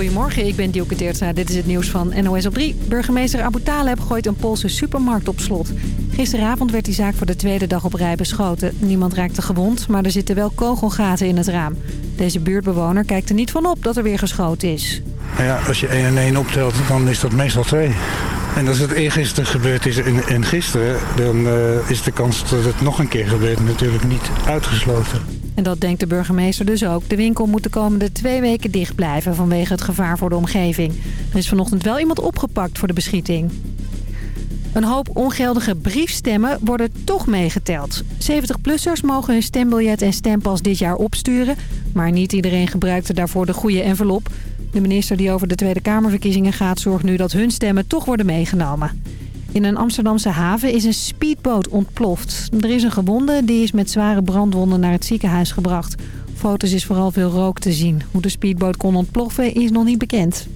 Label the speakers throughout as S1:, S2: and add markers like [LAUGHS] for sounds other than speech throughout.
S1: Goedemorgen, ik ben Dielke Teertstra. Dit is het nieuws van NOS op 3. Burgemeester Abu Taleb gooit een Poolse supermarkt op slot. Gisteravond werd die zaak voor de tweede dag op rij beschoten. Niemand raakte gewond, maar er zitten wel kogelgaten in het raam. Deze buurtbewoner kijkt er niet van op dat er weer geschoten is.
S2: Ja, als je 1 en 1 optelt, dan is dat meestal 2. En als het eergisteren gebeurd is en, en gisteren, dan uh, is de kans dat het nog een keer gebeurt natuurlijk niet uitgesloten.
S1: En dat denkt de burgemeester dus ook. De winkel moet de komende twee weken dicht blijven vanwege het gevaar voor de omgeving. Er is vanochtend wel iemand opgepakt voor de beschieting. Een hoop ongeldige briefstemmen worden toch meegeteld. 70-plussers mogen hun stembiljet en stempas dit jaar opsturen... maar niet iedereen gebruikte daarvoor de goede envelop. De minister die over de Tweede Kamerverkiezingen gaat... zorgt nu dat hun stemmen toch worden meegenomen. In een Amsterdamse haven is een speedboot ontploft. Er is een gewonde, die is met zware brandwonden naar het ziekenhuis gebracht. Foto's is vooral veel rook te zien. Hoe de speedboot kon ontploffen is nog niet bekend.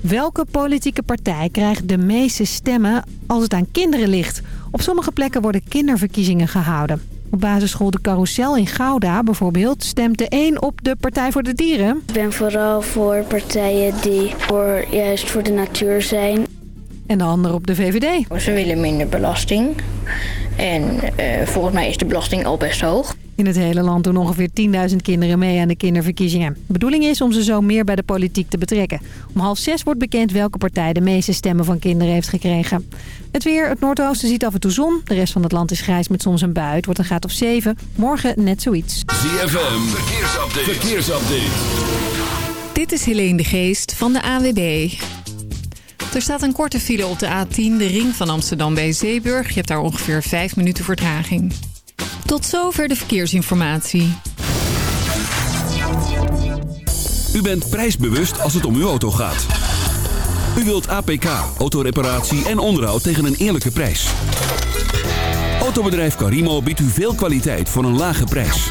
S1: Welke politieke partij krijgt de meeste stemmen als het aan kinderen ligt? Op sommige plekken worden kinderverkiezingen gehouden. Op basisschool De Carousel in Gouda bijvoorbeeld stemt de een op de Partij voor de Dieren.
S3: Ik ben vooral voor partijen die voor, juist voor de natuur zijn.
S1: En de ander op de VVD.
S4: Ze willen minder belasting. En uh, volgens mij is de belasting al best hoog.
S1: In het hele land doen ongeveer 10.000 kinderen mee aan de kinderverkiezingen. De bedoeling is om ze zo meer bij de politiek te betrekken. Om half zes wordt bekend welke partij de meeste stemmen van kinderen heeft gekregen. Het weer, het noordoosten ziet af en toe zon. De rest van het land is grijs met soms een bui. Het wordt een graad of 7. Morgen net zoiets.
S5: ZFM, verkeersupdate. verkeersupdate.
S6: Dit is Helene de Geest van de AWB. Er staat een korte file op de A10, de ring van Amsterdam bij Zeeburg. Je hebt daar ongeveer 5 minuten vertraging. Tot zover de verkeersinformatie.
S5: U bent prijsbewust als het om uw auto gaat. U wilt APK, autoreparatie en onderhoud tegen een eerlijke prijs. Autobedrijf Carimo biedt u veel kwaliteit voor een lage prijs.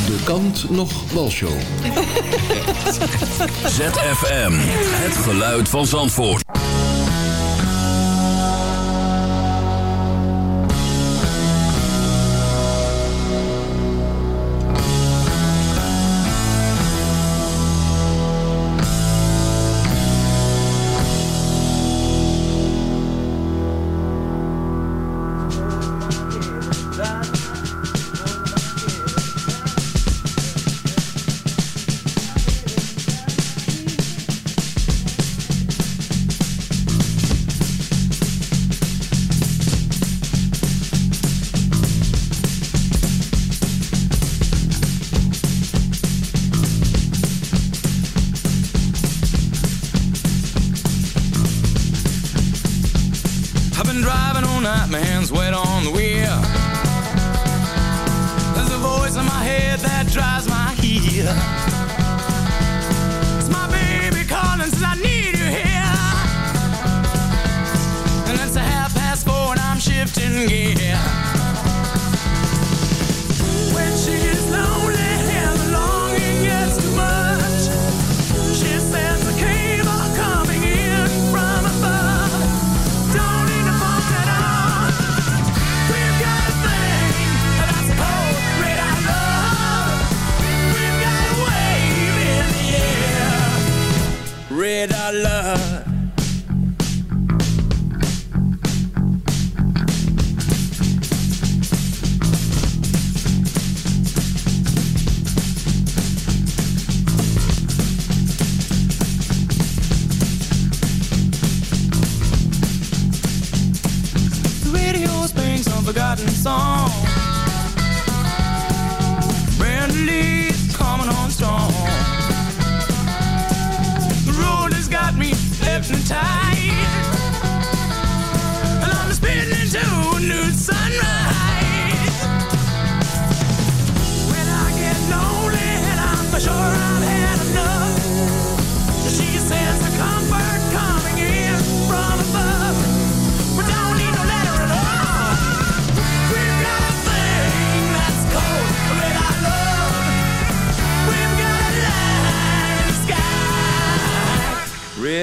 S7: De kant nog walshow. [LAUGHS]
S5: ZFM. Het geluid van Zandvoort.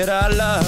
S8: Red eye love.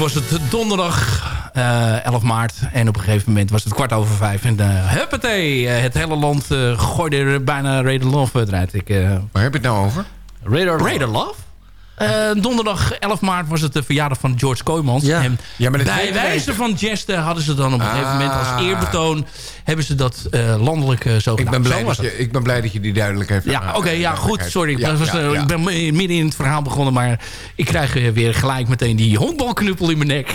S9: Was het donderdag eh 11 maart. En op een gegeven moment was het kwart over vijf. En uh, huppatee, eh, het hele land eh, gooide er bijna Raider Love eruit. Ik,
S10: Waar heb je het nou over?
S9: Raider, Raider Love? Eh, donderdag 11 maart was het de verjaardag van George Kooijmans.
S10: Ja.
S9: En
S10: Ja, maar dat
S9: bij wijze
S10: wij.
S9: van geste hadden ze dan op een gegeven moment als
S10: Ah.
S9: eerbetoon... hebben ze dat eh, landelijk eh, zo
S10: Ik
S9: gedaan.
S10: ben, blij
S9: Zo
S10: dat je, ik ben blij dat je die duidelijkheid heeft.
S9: Ja, oké, ja, goed. Sorry, ik,
S10: Ja,
S9: was,
S10: ja, ja.
S9: ik ben midden in het verhaal begonnen... maar ik krijg weer gelijk meteen die honkbalknuppel in mijn nek. [LAUGHS]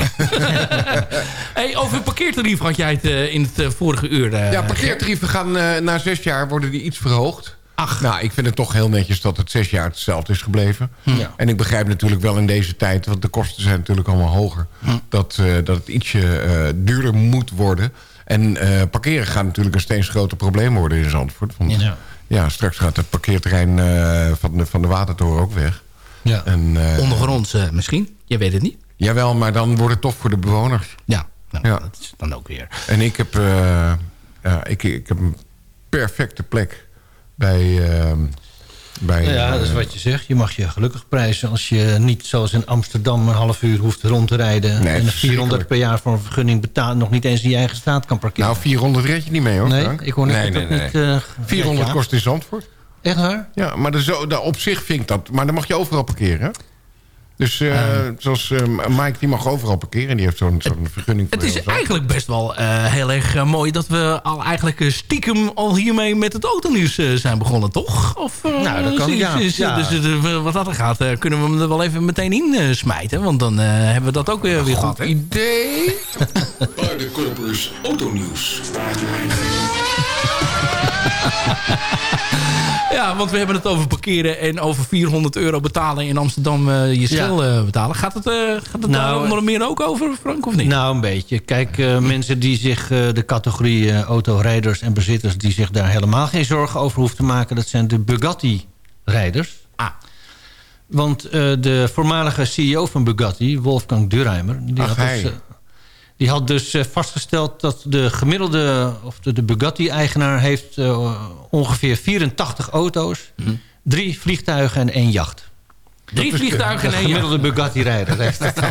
S9: hey, over parkeertarief had jij het eh, in het vorige uur. eh,
S10: Ja, parkeertarieven gaan eh, na zes jaar worden die iets verhoogd. Ach. Nou, ik vind het toch heel netjes dat het zes jaar hetzelfde is gebleven.
S9: Ja.
S10: En ik begrijp natuurlijk wel in deze tijd... want de kosten zijn natuurlijk allemaal hoger... Dat, eh, dat het ietsje eh, duurder moet worden. En eh, parkeren gaat natuurlijk een steeds groter probleem worden in Zandvoort. Want ja,
S11: Ja.
S10: straks gaat het parkeerterrein eh, van, de, van de Watertoren ook weg.
S11: Ja.
S10: En, eh,
S9: Ondergronds eh, misschien, je weet het niet.
S10: Jawel, maar dan wordt het toch voor de bewoners.
S9: Ja, nou,
S10: Ja.
S9: dat is dan ook weer.
S10: En ik heb, eh, ja, ik, ik heb een perfecte plek bij... eh, bij
S11: Nou ja,
S10: eh,
S11: dat is wat je zegt. Je mag je gelukkig prijzen als je niet zoals in Amsterdam een half uur hoeft rond te rijden.
S10: Nee,
S11: en 400
S10: verschrikkelijk.
S11: per jaar voor een vergunning betaalt. Nog niet eens in je eigen straat kan parkeren.
S10: Nou, 400 red je niet mee hoor.
S11: Nee,
S10: Frank.
S11: ik hoor net
S10: nee, nee, nee.
S11: niet, eh,
S10: 400
S11: ja.
S10: kost in Zandvoort.
S11: Echt waar?
S10: Ja, maar de zo, de, op zich vind ik dat... Maar dan mag je overal parkeren. Dus eh, zoals eh, Mike, die mag overal parkeren. En die heeft zo'n zo'n vergunning voor
S9: Het is eigenlijk best wel eh, heel erg mooi... dat we al eigenlijk stiekem al hiermee met het autonieuws eh, zijn begonnen, toch? Of, eh,
S11: Nou, dat kan, ja.
S9: Dus wat dat er gaat, eh, kunnen we hem er wel even meteen in eh, smijten. Want dan eh, hebben we dat ook weer, weer goed.
S10: idee. [LAUGHS]
S7: Paardenkorpers Autonieuws. [LAUGHS]
S9: Ja, want we hebben het over parkeren en over 400 euro betalen in Amsterdam eh, je schil eh, betalen. Gaat het, eh, gaat het daar
S11: Nou,
S9: onder meer ook over, Frank, of niet?
S11: Nou, een beetje. Kijk, eh, mensen die zich eh, de categorie eh, autorijders en bezitters... die zich daar helemaal geen zorgen over hoeven te maken... dat zijn de Bugatti-rijders.
S9: Ah.
S11: Want eh, de voormalige CEO van Bugatti, Wolfgang Durheimer... die,
S10: Ach,
S11: had,
S10: hij.
S11: Die had dus eh, vastgesteld dat de gemiddelde... of de, de Bugatti-eigenaar heeft eh, ongeveer 84 auto's... drie vliegtuigen en één jacht.
S9: Drie vliegtuigen
S11: De
S9: en één
S11: gemiddelde Bugatti-rijder heeft dat. [LAUGHS]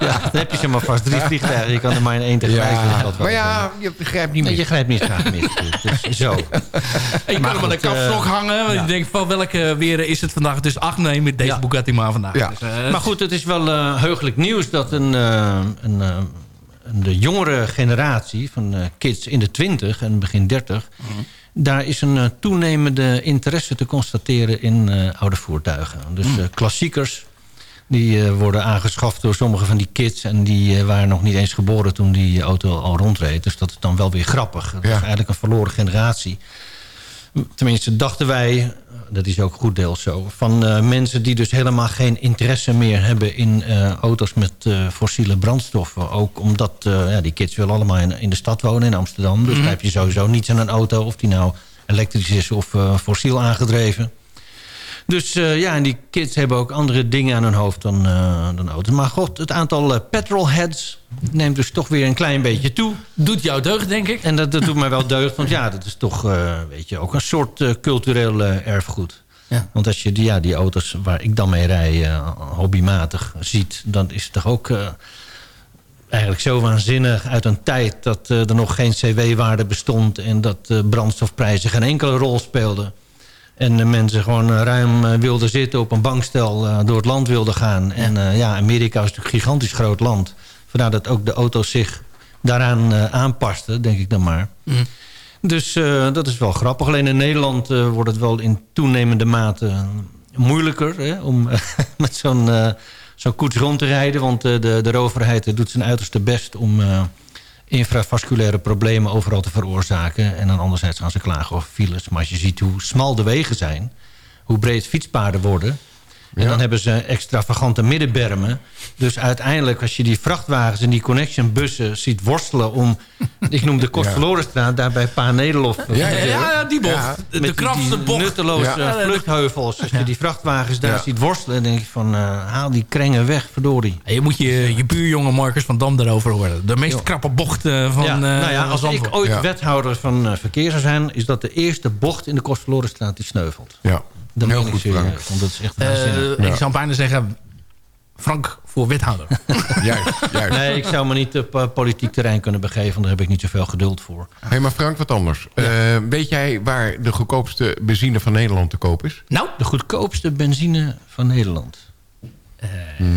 S11: ja, dan heb je zeg maar vast drie vliegtuigen. Je kan er maar in één tegelijk.
S10: Ja,
S11: dat
S10: maar ja, je begrijpt niet meer.
S11: je grijpt niet graag mis. [LAUGHS] Dus zo.
S9: En je kan hem aan de kapstok
S11: eh,
S9: hangen. Want je denkt van welke weer is het vandaag? Dus ach nee, met deze
S11: Ja.
S9: Bugatti maar vandaag.
S10: Ja.
S9: Dus, eh,
S11: Maar goed, het is wel eh, heugelijk nieuws dat een, eh, een, eh, de jongere generatie van eh, kids in de 20 en begin 30... daar is een eh, toenemende interesse te constateren in eh, oude voertuigen. Dus eh, klassiekers die worden aangeschaft door sommige van die kids... en die waren nog niet eens geboren toen die auto al rondreed. Dus dat is dan wel weer grappig. Dat is eigenlijk een verloren generatie. Tenminste, dachten wij, dat is ook goed deels zo... van eh, mensen die dus helemaal geen interesse meer hebben... in eh, auto's met eh, fossiele brandstoffen. Ook omdat ja, die kids willen allemaal in, in de stad wonen in Amsterdam. Dus daar heb je sowieso niets aan een auto... of die nou elektrisch is of fossiel aangedreven. Dus eh, ja, en die kids hebben ook andere dingen aan hun hoofd dan, eh, dan auto's. Maar god, het aantal eh, petrolheads neemt dus toch weer een klein beetje toe.
S9: Doet jou deugd, denk ik.
S11: En dat, dat doet mij wel deugd, want ja, dat is toch weet je, ook een soort cultureel erfgoed.
S9: Ja.
S11: Want als je die, ja, die auto's waar ik dan mee rij, hobbymatig ziet... dan is het toch ook eigenlijk zo waanzinnig uit een tijd... dat er nog geen CW-waarde bestond... en dat brandstofprijzen geen enkele rol speelden. En de mensen gewoon eh, ruim eh, wilden zitten op een bankstel... eh, door het land wilden gaan. En ja, Amerika is natuurlijk een gigantisch groot land. Vandaar dat ook de auto's zich daaraan aanpasten, denk ik dan maar. Dus eh, dat is wel grappig. Alleen in Nederland wordt het wel in toenemende mate moeilijker... Hè, om [LAUGHS] met zo'n zo'n koets rond te rijden. Want de, de overheid doet zijn uiterste best om... infravasculaire problemen overal te veroorzaken. En dan anderzijds gaan ze klagen over files. Maar als je ziet hoe smal de wegen zijn... hoe breed fietspaden worden... En dan hebben ze extravagante middenbermen. Dus uiteindelijk, als je die vrachtwagens en die connectionbussen ziet worstelen om... [LAUGHS] ik noem de Kostverlorenstraat, daar bij Pa Nederlof.
S9: Ja, ja, die bocht.
S11: Ja,
S9: De krapste
S11: die
S9: bocht.
S11: nutteloze
S9: Ja.
S11: vluchtheuvels. Als je die vrachtwagens daar
S9: Ja.
S11: ziet worstelen... dan denk je van, eh, haal die krengen weg, verdorie.
S9: Je moet je, je buurjongen Marcus van Dam daarover horen. De meest krappe bocht eh, van
S11: ja,
S9: eh,
S11: nou ja, als
S9: Zandvoort.
S11: ik ooit
S9: Ja.
S11: wethouder van eh, verkeer zou zijn... is dat de eerste bocht in de Kostverlorenstraat die sneuvelt.
S10: Ja,
S11: Dat
S10: heel goed,
S11: serieus,
S10: Frank.
S11: Want dat is echt
S9: Eh. Ik zou bijna zeggen... Frank voor wethouder. [LAUGHS]
S10: Juist, juist.
S11: Nee, ik zou me niet op eh, politiek terrein kunnen begeven. want Daar heb ik niet zoveel geduld voor.
S10: Hé, maar Frank, wat anders. Eh, weet jij waar de goedkoopste benzine van Nederland te koop is?
S9: Nou?
S11: De goedkoopste benzine van Nederland.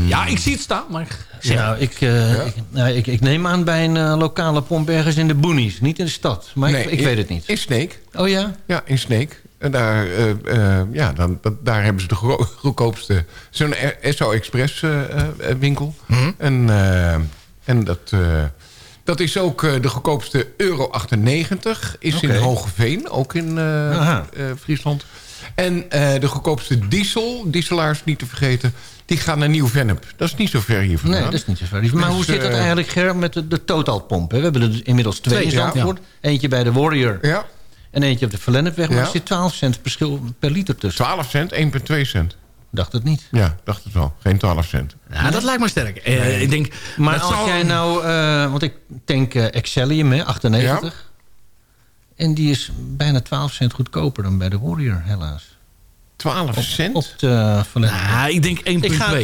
S9: Ja, ik zie het staan, maar... zeg.
S11: Nou, ik, eh, ik, nou, ik, ik neem aan bij een eh, lokale pomp ergens in de boonies. Niet in de stad. Maar ik, ik
S10: in-
S11: weet het niet.
S10: In Sneek.
S11: Oh ja?
S10: Ja, in Sneek. En daar, eh, eh, ja, dan, dat- daar hebben ze de [LAUGHS] goedkoopste... Zo'n SO Express eh, winkel.
S9: Mhm.
S10: En, en dat, dat is ook de goedkoopste Euro 98. Is in. Hogeveen, ook in Friesland. En de goedkoopste diesel, dieselaars niet te vergeten... die gaan naar Nieuw-Vennep. Dat is niet zo ver hier vandaan.
S11: Nee, dat is niet zo ver. Maar
S10: Dus,
S11: hoe zit het eigenlijk, Ger, met de, de totalpomp? hè? We hebben er dus inmiddels twee,
S10: Twee,
S11: in
S10: ja.
S11: Zandvoort. Eentje bij de Warrior
S10: Ja.
S11: En eentje op de Verlennepweg. Maar
S10: Ja.
S11: er zit 12 cent verschil per liter tussen.
S10: 12 cent, 1,2 cent.
S11: Dacht het niet.
S10: Ja, dacht het wel. Geen 12 cent.
S9: Ja, dat lijkt me sterk. Eh, ik denk,
S11: Maar
S9: dat
S11: als
S9: zal-
S11: jij nou... eh, want ik tank eh, Excellium, hè, 98. En die is bijna 12 cent goedkoper dan bij de Warrior, helaas.
S10: 12 cent?
S11: Op de Verlennepweg.
S9: Nou, ik denk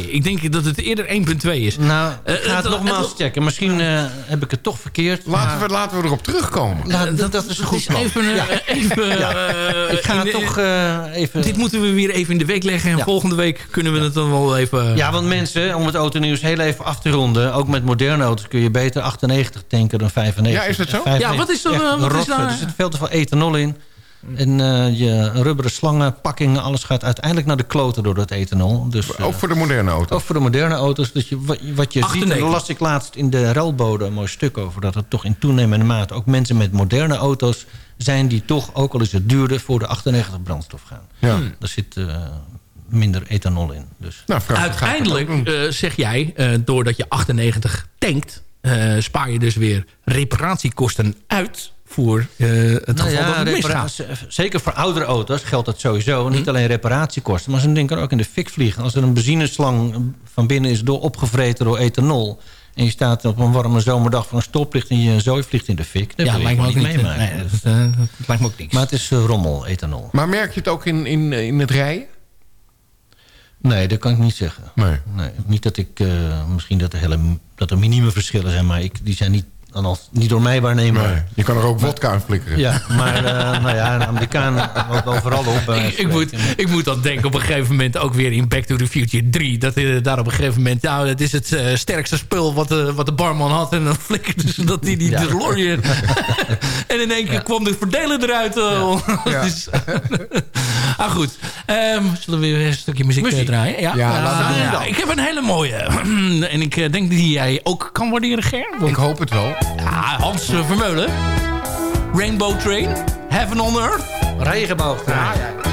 S9: 1,2.
S11: Ik
S9: denk dat het eerder 1,2 is.
S11: Nou,
S9: Eh,
S11: ik ga het nogmaals checken. Misschien eh, heb ik het toch verkeerd.
S10: Laten
S11: maar-
S10: we, laten we erop terugkomen.
S11: Laat- dat, dat is een goed plan.
S9: Even, eh,
S11: Ja.
S9: even,
S11: Ja.
S9: eh,
S11: Ik ga
S9: de-
S11: toch eh, even...
S9: Dit moeten we weer even in de week leggen. En
S11: Ja.
S9: volgende week kunnen we het dan wel even...
S11: Ja, want mensen, om het autonieuws heel even af te ronden... ook met moderne auto's kun je beter 98 tanken dan 95.
S10: Ja, is dat zo?
S11: 95
S9: Ja, wat is er, eh, wat is daar-
S11: Er zit veel te veel ethanol in. En eh, je rubberen slangen, pakkingen, alles gaat uiteindelijk naar de kloten door dat ethanol. Dus, eh,
S10: Ook voor de moderne auto.
S11: ook voor de moderne auto's. Dat je, wat, wat je ziet, en
S9: 98.
S11: daar las ik laatst in de ruilbode een mooi stuk over... dat het toch in toenemende mate ook mensen met moderne auto's zijn... die toch, ook al is het duurder, voor de 98 brandstof gaan.
S10: Ja.
S11: Daar zit eh, minder ethanol in. Dus.
S10: Nou,
S9: Uiteindelijk eh, zeg jij, eh, doordat je 98 tankt... eh, spaar je dus weer reparatiekosten uit voor eh, het
S11: Nou
S9: geval dat
S11: ja,
S9: het misgaat.
S11: reparatie- zeker voor oudere auto's geldt dat sowieso. Niet alleen reparatiekosten, maar ze denken ook in de fik vliegen. Als er een benzineslang van binnen is door opgevreten door ethanol... en je staat op een warme zomerdag voor een stoplicht... en je zooi vliegt in de fik, dan
S9: Ja,
S11: wil je
S9: lijkt me ook niet. eh,
S11: meemaken.
S9: Nee, dat, eh, dat lijkt me ook niks.
S11: Maar het is eh, rommel, ethanol.
S10: Maar merk je het ook in, in, in het rijden?
S11: Nee, dat kan ik niet zeggen.
S10: Nee.
S11: Nee, niet dat ik... eh, misschien dat er, hele, dat er minieme verschillen zijn... maar ik, die zijn niet, dan al, niet door mij waarneembaar.
S10: Nee. Je kan er ook vodka aan flikkeren.
S11: Ja, maar eh, nou ja, een Amerikaan loopt overal op. wijze
S9: Ik, moet, ik moet dan denken op een gegeven moment ook weer in Back to the Future 3. Dat eh, daar op een gegeven moment, nou, het is het eh, sterkste spul wat, de wat de barman had. En dan flikkerde ze dat die, die
S11: Ja.
S9: DeLorean. [LAUGHS] en in één keer kwam de verdelen eruit. eh,
S10: Ja. [LAUGHS]
S9: dus, [LAUGHS] ah goed, Ehm, zullen we weer een stukje muziek,
S11: Muziek.
S9: eh, draaien? Ja,
S10: Ja, laten we doen
S9: ja,
S10: dan.
S9: Ik heb een hele mooie. [CLEARS THROAT] en ik eh, denk die jij ook kan waarderen, Ger. Want-
S10: Ik hoop het wel.
S9: Ja, Hans eh, Vermeulen. Rainbow Train. Heaven on Earth.
S11: Regenboog. Ja,
S12: Hey,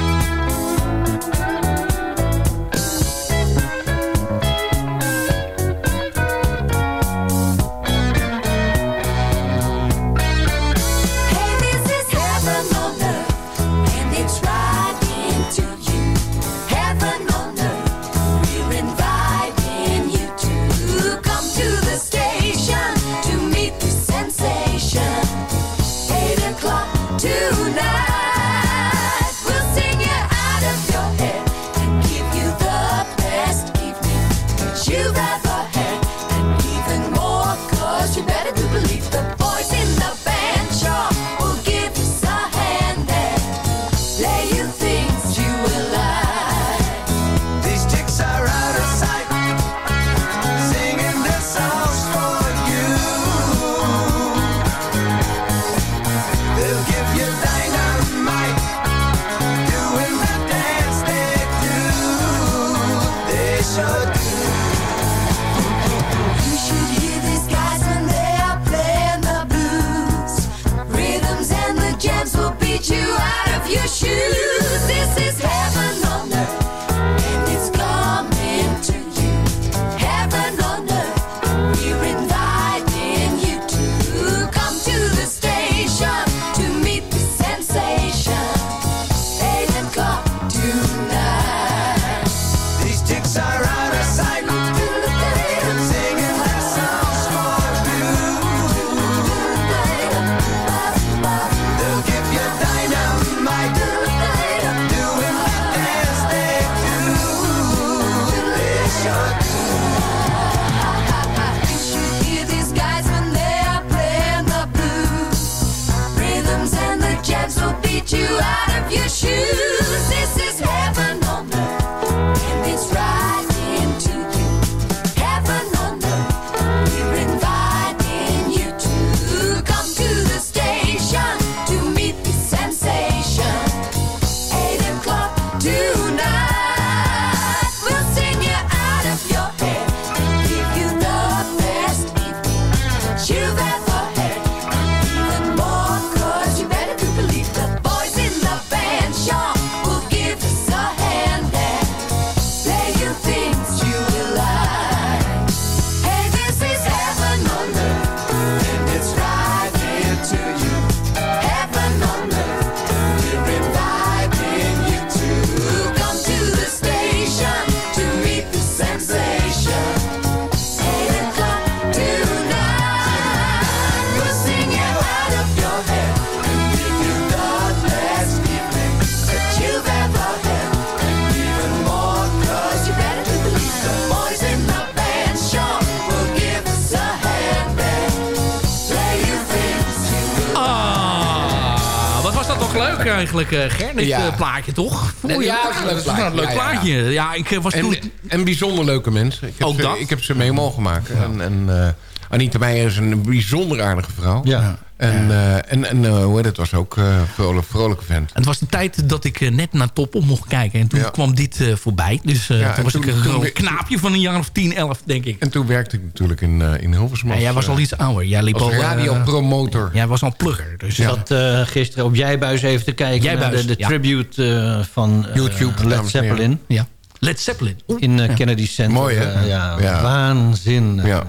S9: eigenlijk, eh Ger, dit
S10: Ja.
S9: eh, plaatje toch? Je-
S10: ja, het is een leuk
S9: dat leuk
S10: plaatje. Ja.
S9: Ja, ik eh, was toen...
S10: En, en bijzonder leuke mensen. Ik heb,
S9: Ook
S10: ze,
S9: dat?
S10: ik heb ze mee mogen maken. En, en eh, Anita Meijer is een bijzonder aardige vrouw.
S11: Ja.
S10: En, eh, en, en eh, hoe heet het, was ook eh vrolijk, vrolijke vent.
S9: Het was de tijd dat ik net naar Top op mocht kijken. En toen kwam dit eh, voorbij. Dus eh,
S10: Ja,
S9: toen
S10: en
S9: was
S10: toen-
S9: ik een
S10: toen weer-
S9: knaapje van een jaar of 10, 11, denk ik.
S10: En toen werkte ik natuurlijk in, eh, in Hilversum.
S9: Ja, jij was al iets ouder. Jij liep
S10: als
S9: al...
S10: radiopromotor.
S9: Jij was al plugger. Dus
S11: Ik zat eh, gisteren op Jijbuis even te kijken
S9: Jijbuis,
S11: naar de, de
S9: ja.
S11: tribute eh, van eh,
S10: YouTube,
S11: Led. Zeppelin.
S9: Ja. Led Zeppelin. Oeh.
S11: In
S9: Ja.
S11: Kennedy Center.
S10: Mooi, hè?
S11: Ja,
S10: Ja.
S11: waanzin.
S10: Ja.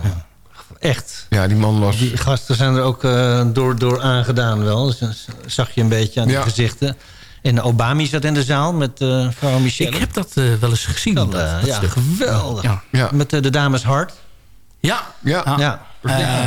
S11: Echt.
S10: ja, die man was...
S11: Die gasten zijn er ook eh, door, door aangedaan wel. Dus, dat zag je een beetje aan die
S10: Ja.
S11: gezichten. En Obama zat in de zaal met eh vrouw Michelle.
S9: Ik heb dat eh, wel eens gezien.
S11: Dat,
S9: dat,
S11: eh,
S9: dat
S11: ja,
S9: stuk.
S11: geweldig.
S9: Ja.
S10: Ja.
S11: Met de dames Hart.
S9: Ja.
S10: Ja.
S9: Ja.
S11: Ja.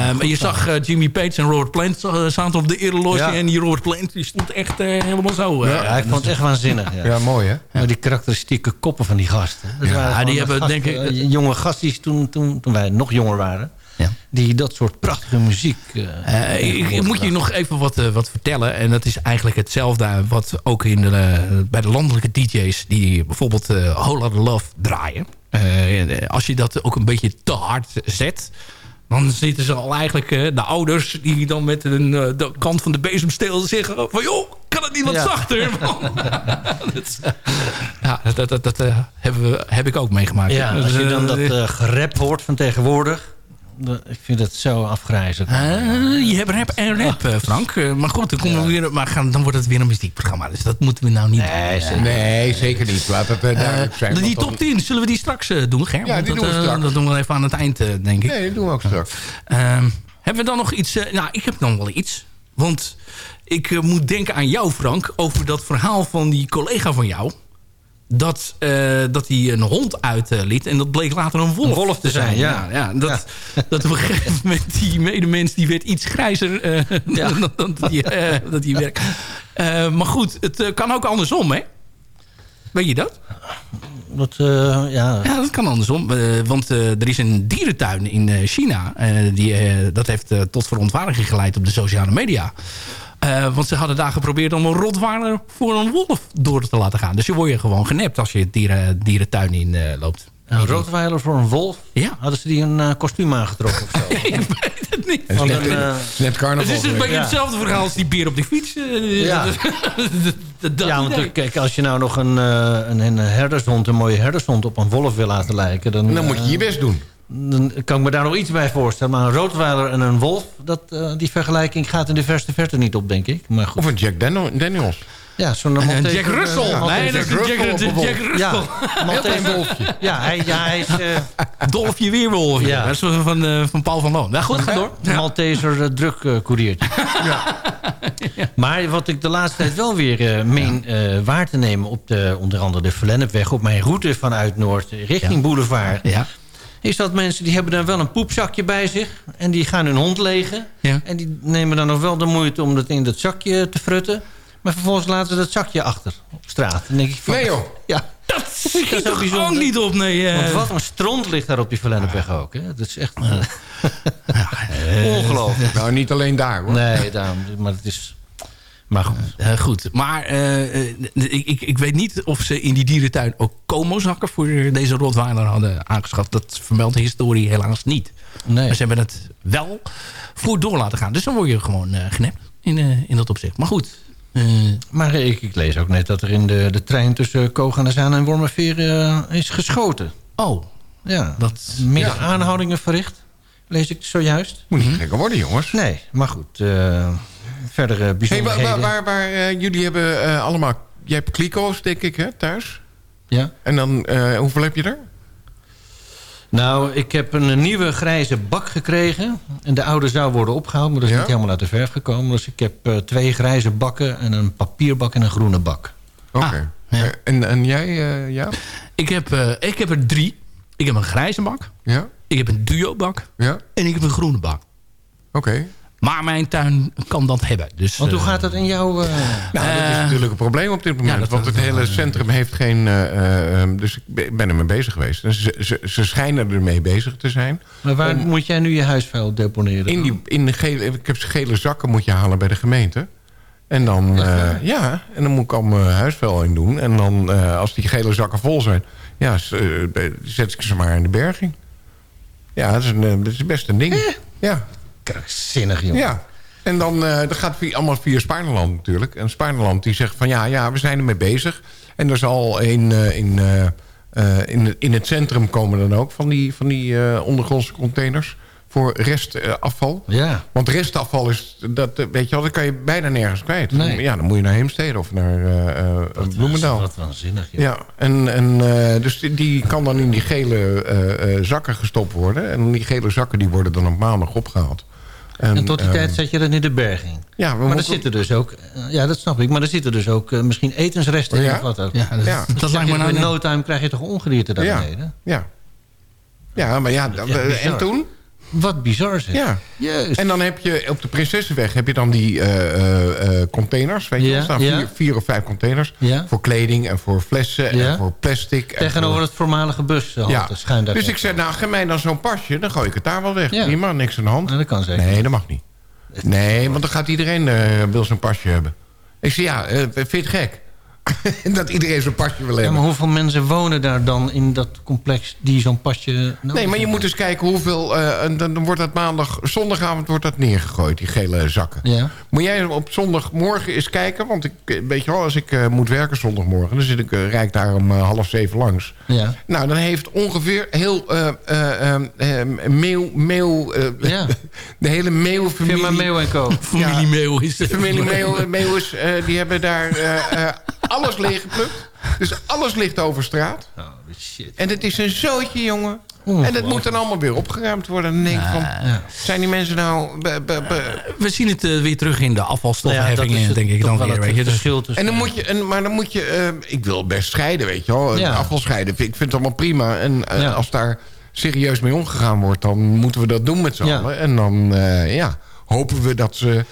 S9: Eh, maar je zag Jimmy Page en Robert Plant zaten op de ereloge.
S11: Ja.
S9: En die Robert Plant die stond echt helemaal zo.
S11: Ja, ik vond het echt waanzinnig. Ja.
S10: Ja, mooi hè?
S11: Maar die karakteristieke koppen van die gasten. Dat waren gewoon
S9: die hebben,
S11: gasten,
S9: denk ik-
S11: jonge gastjes toen, toen, toen wij nog jonger waren.
S9: Ja.
S11: Die dat soort prachtige muziek... eh,
S9: Eh, ik, ik moet je nog even wat, eh, wat vertellen. En dat is eigenlijk hetzelfde wat ook in de, bij de landelijke DJ's... die bijvoorbeeld eh Whole Lotta Love draaien. Als je dat ook een beetje te hard zet... dan zitten ze al eigenlijk... de ouders die dan met een, de kant van de bezemsteel zeggen... van joh, kan het niet wat
S11: Ja.
S9: zachter? [LAUGHS] [LAUGHS] dat, ja, dat, dat, dat hebben we, heb ik ook meegemaakt.
S11: ja,
S9: Dus,
S11: als je dan dat gerap hoort van tegenwoordig... ik vind dat zo afgrijzelijk.
S9: Je hebt rap en rap, eh, Frank. Eh, maar goed, dan, komen we weer, maar gaan, dan wordt het weer een muziekprogramma. Dus dat moeten we nou niet
S11: Nee,
S9: doen.
S11: zeker.
S10: Nee, zeker niet. Laat het eh, duidelijk zijn.
S9: die top 10, zullen we die straks doen, Ger?
S10: Ja, die
S9: dat,
S10: doen we straks.
S9: Dat doen we even aan het eind, eh, denk ik.
S10: Nee, dat doen we ook straks.
S9: Ehm, hebben we dan nog iets... nou, ik heb dan wel iets. Want ik moet denken aan jou, Frank... over dat verhaal van die collega van jou... Dat, eh, dat hij een hond uitliet. en dat bleek later een wolf,
S11: Een wolf te zijn, ja.
S9: ja, dat, dat op een gegeven moment die medemens... die werd iets grijzer eh,
S11: Ja. [LAUGHS]
S9: dan, dan die, dat werkt. Eh, maar goed, het kan ook andersom, hè? Weet je dat?
S11: Dat, ja,
S9: Ja, dat kan andersom. Want er is een dierentuin in China. die, dat heeft tot verontwaardiging geleid op de sociale media. Eh, want ze hadden daar geprobeerd om een rotweiler voor een wolf door te laten gaan. Dus je wordt je gewoon genept als je het dieren, dierentuin in eh, loopt.
S11: een roodweiler voor een wolf.
S9: Ja.
S11: Hadden ze die een eh, kostuum aangetrokken of zo? [LAUGHS]
S9: ik weet het niet.
S10: Het is net,
S11: een, eh,
S10: het is net carnaval.
S9: Het is een
S10: geweest.
S9: beetje
S11: Ja.
S9: hetzelfde verhaal als die beer op die fiets.
S11: Ja. [LAUGHS]
S9: dat- dat- dat
S11: ja, want kijk, als je nou nog een, eh, een, een herdershond, een mooie herdershond op een wolf wil laten lijken... Dan,
S10: Dan moet je je best doen.
S11: Dan kan ik me daar nog iets bij voorstellen. Maar een roodweiler en een wolf, dat, eh, die vergelijking gaat in de verste verte niet op, denk ik. Maar goed.
S10: Of een Jack Daniel- Daniels.
S11: Ja, zo'n
S9: En
S11: Maltese-
S9: Jack Russell.
S11: eh, Maltese-
S9: nee, dat is een
S10: Russell
S9: Jack,
S10: een
S9: Jack,
S10: wolf.
S9: Russell.
S11: Ja,
S10: Heel
S11: Maltese
S10: klein wolfje.
S11: Ja, hij, ja, hij is eh [LAUGHS]
S9: Dolfje Weerwolfje.
S11: Ja.
S9: Dat is van, van, eh, van Paul van Loon. Nou goed, ga door.
S11: een Malteser uh, drukkoeriertje. [LAUGHS] Maar wat ik de laatste tijd wel weer eh, meen eh, waar te nemen... op de, onder andere de Verlennepweg... op mijn route vanuit Noord richting
S9: Ja.
S11: Boulevard...
S9: Ja.
S11: Is dat mensen die hebben dan wel een poepzakje bij zich... en die gaan hun hond legen...
S9: Ja.
S11: en die nemen dan nog wel de moeite om dat in dat zakje te frutten... maar vervolgens laten ze dat zakje achter op straat. Dan denk ik van,
S10: Nee joh.
S11: Ja,
S9: Dat schiet
S11: zo
S9: toch
S11: bijzonder.
S9: ook niet op, nee. eh.
S11: want wat een stront ligt daar op die Verlennepweg ook. Hè? Dat is echt eh, ongelooflijk.
S10: Nou, niet alleen daar hoor.
S11: Nee, daarom, maar het is... Maar goed.
S9: Eh, goed, maar eh, eh, ik, ik, ik weet niet of ze in die dierentuin ook Como-zakken voor deze Rottweiler hadden aangeschaft. Dat vermeldt de historie helaas niet.
S11: Nee.
S9: Maar ze hebben het wel voor door laten gaan. Dus dan word je gewoon eh genept in, eh, in dat opzicht. Maar goed. eh,
S11: Maar ik, ik lees ook net dat er in de, de trein tussen Koganazaan en Wormerveer eh, is geschoten.
S9: oh,
S11: Ja,
S9: dat...
S11: meer
S10: Ja.
S11: aanhoudingen verricht. Lees ik zojuist.
S10: Moet niet gekker worden jongens.
S11: Nee, maar goed. Eh verdere
S10: Hey, waar,
S11: bijzonderheden.
S10: waar, waar, waar, eh, jullie hebben eh, allemaal... Jij hebt kliko's, denk ik, hè, thuis?
S11: Ja.
S10: En dan, eh, hoeveel heb je er?
S11: Nou, ik heb een nieuwe grijze bak gekregen. En de oude zou worden opgehaald, maar dat is
S10: Ja?
S11: niet helemaal uit de verf gekomen. Dus ik heb eh, twee grijze bakken en een papierbak en een groene bak.
S10: Oké.
S9: Ah, ja.
S10: En, en jij, eh, ja?
S9: ik, heb, eh, ik heb er drie. Ik heb een grijze bak.
S10: Ja?
S9: Ik heb een duo-bak.
S10: Ja?
S9: En ik heb een groene bak.
S10: Oké.
S9: Maar mijn tuin kan dat hebben. Dus,
S11: Want hoe
S9: eh,
S11: gaat dat in jouw... eh,
S10: Nou, dat is
S9: Eh,
S10: natuurlijk een probleem op dit moment.
S9: ja,
S10: want het hele centrum heeft geen... eh, eh, ehm, dus ik ben- ermee bezig geweest. Ze, ze, ze schijnen ermee bezig te zijn.
S11: maar waar
S10: Om-
S11: moet jij nu je huisvuil deponeren?
S10: In die, in de gele, ik heb gele zakken moet je halen bij de gemeente. En dan, eh, ja, en dan moet ik al mijn huisvuil in doen. En dan, eh, als die gele zakken vol zijn... ja, zet ik ze maar in de berging. Ja, dat is, een, dat is best een ding. Ja.
S11: Krankzinnig, jongen.
S10: Ja. En dan eh, dat gaat via, allemaal via Spaarneland natuurlijk. En Spaarneland die zegt van ja, ja, we zijn ermee bezig. En er zal eh, in, eh, eh, in, het- in het centrum komen dan ook van die, van die ondergrondse containers voor restafval.
S11: Ja.
S10: Want restafval is, dat, weet je wel, dat kan je bijna nergens kwijt.
S11: Nee.
S10: Ja, dan moet je naar Heemstede of naar eh, eh, Bloemendaal.
S11: Wat waanzinnig, joh.
S10: Ja, en, en dus die, die kan dan in die gele zakken gestopt worden. En die gele zakken die worden dan op maandag opgehaald.
S11: En, tot die
S10: eh,
S11: tijd zet je dat in de berging.
S10: Ja, we
S11: maar er
S10: moeten-
S11: zitten dus ook... eh, ja, dat snap ik. Maar er zitten dus ook eh, misschien etensresten in
S10: Ja.
S11: of wat ook.
S9: Ja, dat- dat
S11: zeg
S9: lijkt me
S11: je,
S9: nou
S11: In no time krijg je toch ongedierte daar
S10: Ja.
S11: beneden?
S10: Ja. Ja, maar ja, dan-
S11: Ja,
S10: eh, en toen?
S11: Wat bizar zeg.
S10: Ja. En dan heb je op de Prinsessenweg heb je dan die eh, eh, eh, containers. Weet je,
S11: Ja,
S10: er staan
S11: ja.
S10: vier, vier of vijf containers.
S11: Ja.
S10: Voor kleding en voor flessen en voor plastic. en
S11: Tegenover
S10: voor-
S11: het voormalige bushalte.
S10: ja.
S11: Schuin
S10: Dus ik zei, nou, geef mij dan zo'n pasje. Dan gooi ik het daar wel weg. Prima, niks aan de hand.
S11: dat kan zeker.
S10: Nee, dat mag niet. Nee, want dan gaat iedereen wil zo'n pasje hebben. Ik zei, ja, vind je het gek? [LAUGHS] dat iedereen zo'n pasje wil
S11: Ja,
S10: hebben.
S11: maar hoeveel mensen wonen daar dan in dat complex die zo'n pasje nodig
S10: Nee, maar je moet eens kijken hoeveel... eh, en dan, dan wordt dat maandag... Zondagavond wordt dat neergegooid, die gele zakken.
S11: Ja.
S10: Moet jij op zondagmorgen eens kijken? Want ik, eh, weet je wel, als ik eh, moet werken zondagmorgen... dan zit ik, rijd ik daar om half zeven langs.
S11: Ja.
S10: Nou, dan heeft ongeveer heel eh eh, eh, eh, Meeuw... Meeuw eh,
S11: Ja. [LAUGHS]
S10: de hele Meeuw-familie...
S11: Firma Meeuw en Co.
S9: Familie Meeuw is het.
S10: Familie Meeuw, Meeuwis, eh, die hebben daar eh, eh, alles leeggeplukt. Dus alles ligt over straat.
S11: Oh, shit.
S10: En het is een zootje, jongen. En dat moet dan allemaal weer opgeruimd worden. En dan denk ik van, zijn die mensen nou... be- be- be-
S9: We zien het eh, weer terug in de
S11: Nou ja, het
S9: denk ik dan
S11: wel
S9: weer.
S11: het
S9: Weet je. Dus,
S11: verschil tussen-
S10: En dan moet je, en, maar dan moet je, eh, ik wil best scheiden, weet je wel.
S11: Ja.
S10: Afval scheiden, ik vind het allemaal prima. En eh,
S11: Ja.
S10: als daar serieus mee omgegaan wordt, dan moeten we dat doen met z'n
S11: Ja.
S10: allen. En dan, eh, ja, hopen we dat ze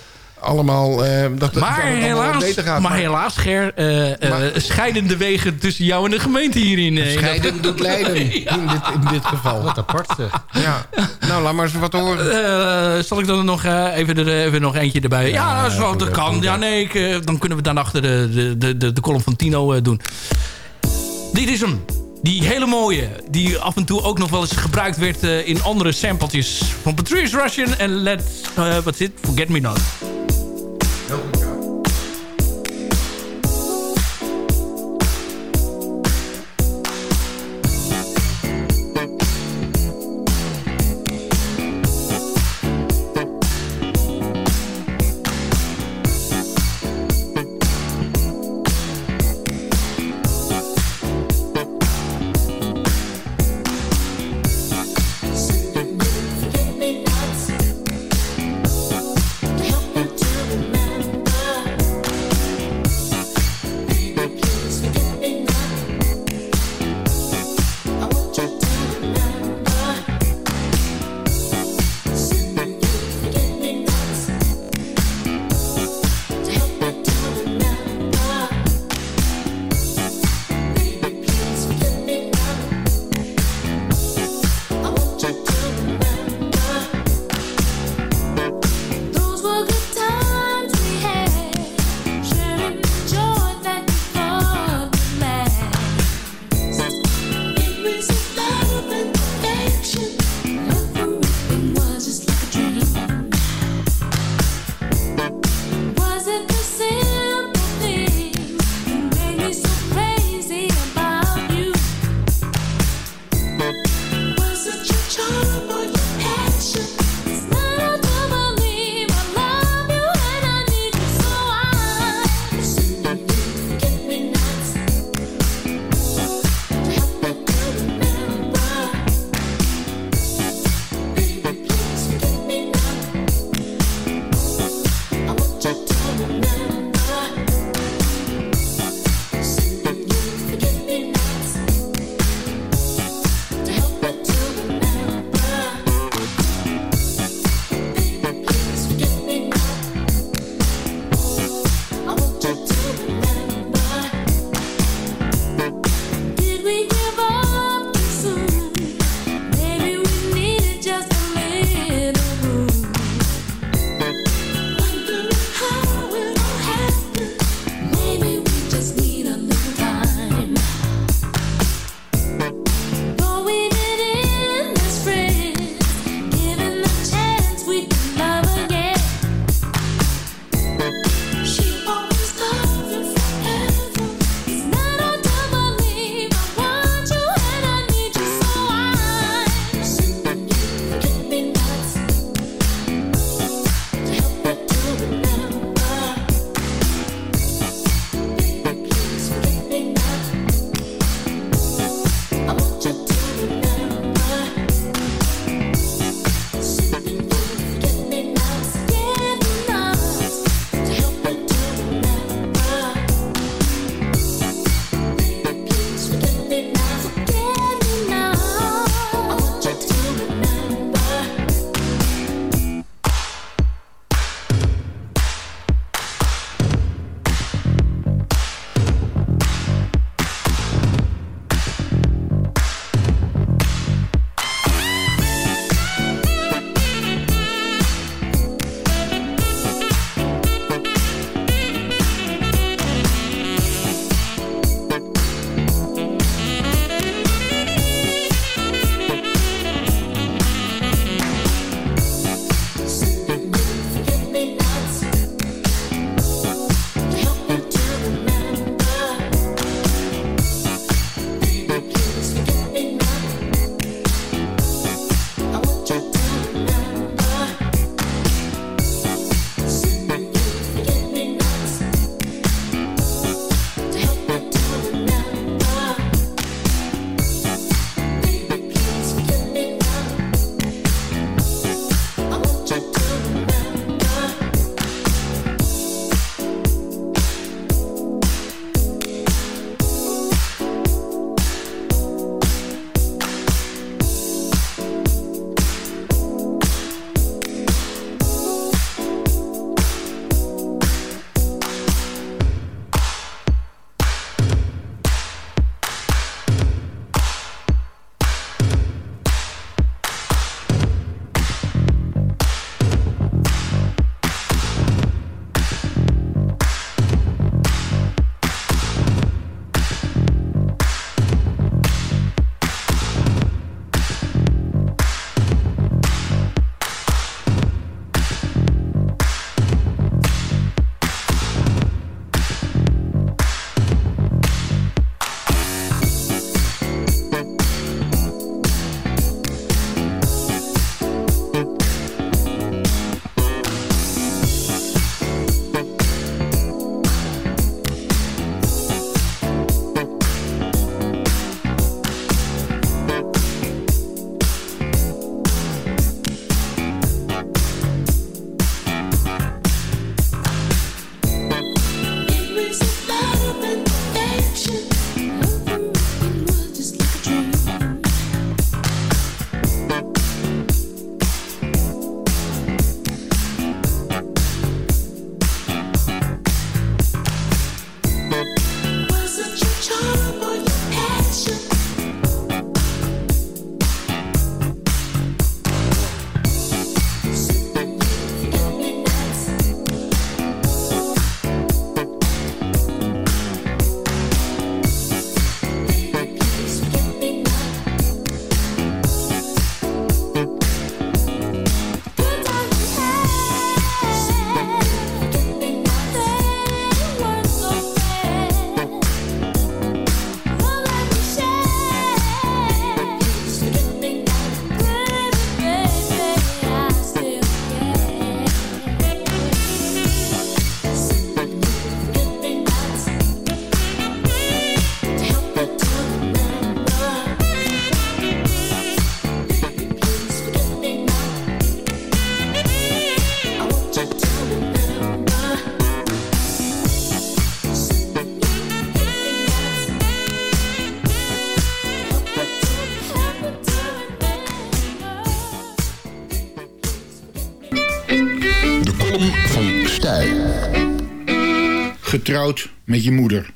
S10: allemaal, eh, dat,
S9: maar,
S10: het allemaal
S9: helaas,
S10: beter gaat.
S9: maar helaas, Ger, eh, eh,
S10: Maar-
S9: scheidende wegen tussen jou en de gemeente hierin. in
S10: Scheiden doet lijden, [LAUGHS] in, dit, in dit geval.
S11: Wat apart zeg.
S10: Ja. Nou, laat maar eens wat horen.
S9: Eh, zal ik dan nog eh, even, er, even nog eentje erbij? Ja, zo, dat
S10: dat,
S9: kan. Ja, nee, ik, dan kunnen we dan achter de, de, de, de, de column van Tino eh, doen. Dit is hem. Die hele mooie, die af en toe ook nog wel eens gebruikt werd eh, in andere sampletjes van Patrice Russian en Let's, eh what's it, Forget Me Not.
S12: Forget
S13: Met je moeder.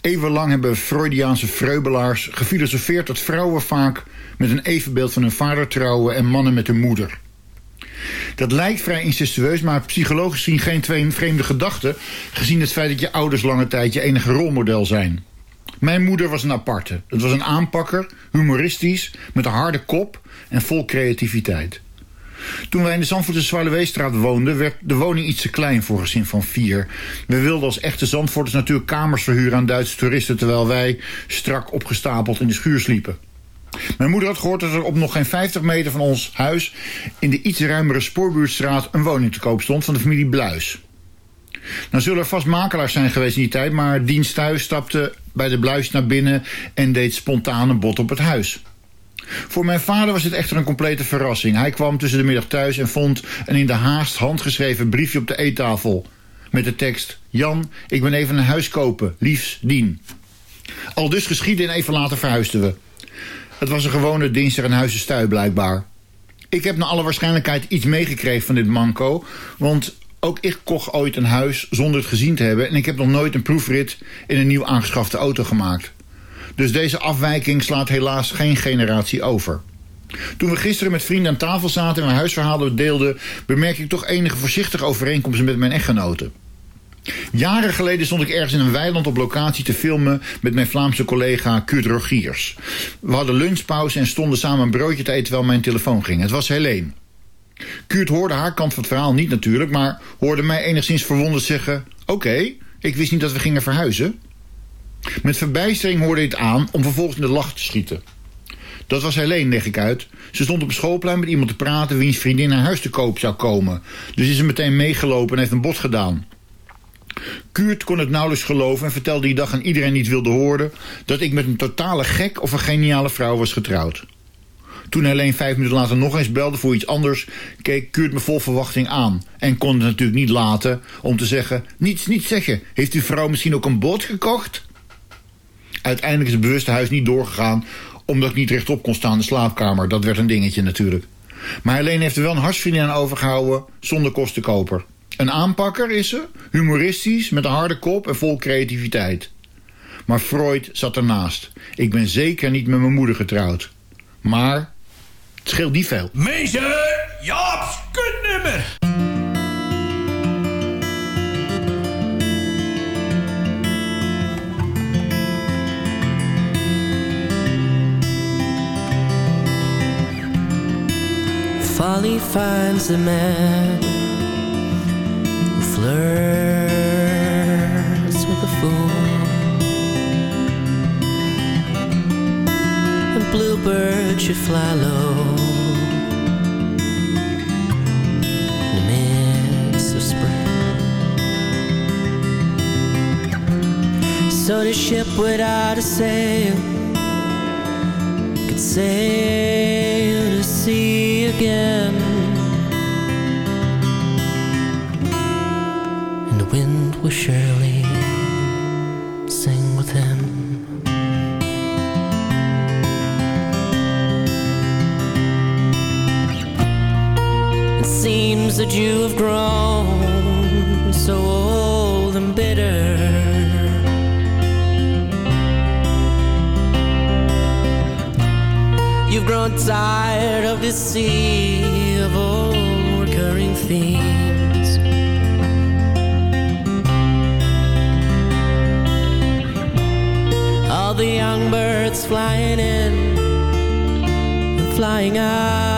S13: Eeuwenlang hebben Freudiaanse vreubelaars gefilosofeerd dat vrouwen vaak met een evenbeeld van hun vader trouwen en mannen met hun moeder. Dat lijkt vrij incestueus, maar psychologisch gezien geen twee vreemde gedachten, gezien het feit dat je ouders lange tijd je enige rolmodel zijn. Mijn moeder was een aparte. Het was een aanpakker, humoristisch, met een harde kop en vol creativiteit. Toen wij in de Zandvoortse Zwaluweestraat woonden... werd de woning iets te klein voor een gezin van vier. We wilden als echte Zandvoorters natuurlijk kamers verhuren aan Duitse toeristen... terwijl wij strak opgestapeld in de schuur sliepen. Mijn moeder had gehoord dat er op nog geen 50 meter van ons huis... in de iets ruimere Spoorbuurtstraat een woning te koop stond van de familie Bluis. Nou zullen er vast makelaars zijn geweest in die tijd... maar dienst thuis stapte bij de Bluis naar binnen... en deed spontaan een bod op het huis. Voor mijn vader was het echter een complete verrassing. Hij kwam tussen de middag thuis en vond een in de haast handgeschreven briefje op de eettafel. Met de tekst, Jan, ik ben even een huis kopen, liefs, dien. Al dus geschieden en even later verhuisden we. Het was een gewone dinsdag in Huizenstui blijkbaar. Ik heb naar alle waarschijnlijkheid iets meegekregen van dit manco... want ook ik kocht ooit een huis zonder het gezien te hebben... en ik heb nog nooit een proefrit in een nieuw aangeschafte auto gemaakt. Dus deze afwijking slaat helaas geen generatie over. Toen we gisteren met vrienden aan tafel zaten en mijn huisverhalen deelden... bemerkte ik toch enige voorzichtige overeenkomsten met mijn echtgenoten. Jaren geleden stond ik ergens in een weiland op locatie te filmen... met mijn Vlaamse collega Kurt Rogiers. We hadden lunchpauze en stonden samen een broodje te eten terwijl mijn telefoon ging. Het was Helene. Kurt hoorde haar kant van het verhaal niet natuurlijk... maar hoorde mij enigszins verwonderd zeggen... Oké, ik wist niet dat we gingen verhuizen. Met verbijstering hoorde ik het aan om vervolgens in de lach te schieten. Dat was Helene, leg ik uit. Ze stond op het schoolplein met iemand te praten... wiens vriendin naar huis te koop zou komen. Dus is ze meteen meegelopen en heeft een bod gedaan. Kuurt kon het nauwelijks geloven en vertelde die dag aan iedereen die het wilde horen... dat ik met een totale gek of een geniale vrouw was getrouwd. Toen Helene vijf minuten later nog eens belde voor iets anders... keek Kuurt me vol verwachting aan. En kon het natuurlijk niet laten om te zeggen... niets, niets zeggen. Heeft uw vrouw misschien ook een boot gekocht? Uiteindelijk is het bewuste huis niet doorgegaan... omdat ik niet rechtop kon staan in de slaapkamer. Dat werd een dingetje natuurlijk. Maar Helene heeft er wel een hartsvriendin aan overgehouden... zonder kostenkoper. Een aanpakker is ze, humoristisch, met een harde kop en vol creativiteit. Maar Freud zat ernaast. Ik ben zeker niet met mijn moeder getrouwd. Maar het scheelt niet veel.
S8: Mensen, Jaap's kutnummer.
S14: Folly finds the man who flirts with a fool. And bluebirds should fly low. So the ship without a sail could sail sea again. And the wind will surely sing with him. It seems that you have grown so grown tired of this sea of old recurring themes. All the young birds flying in flying out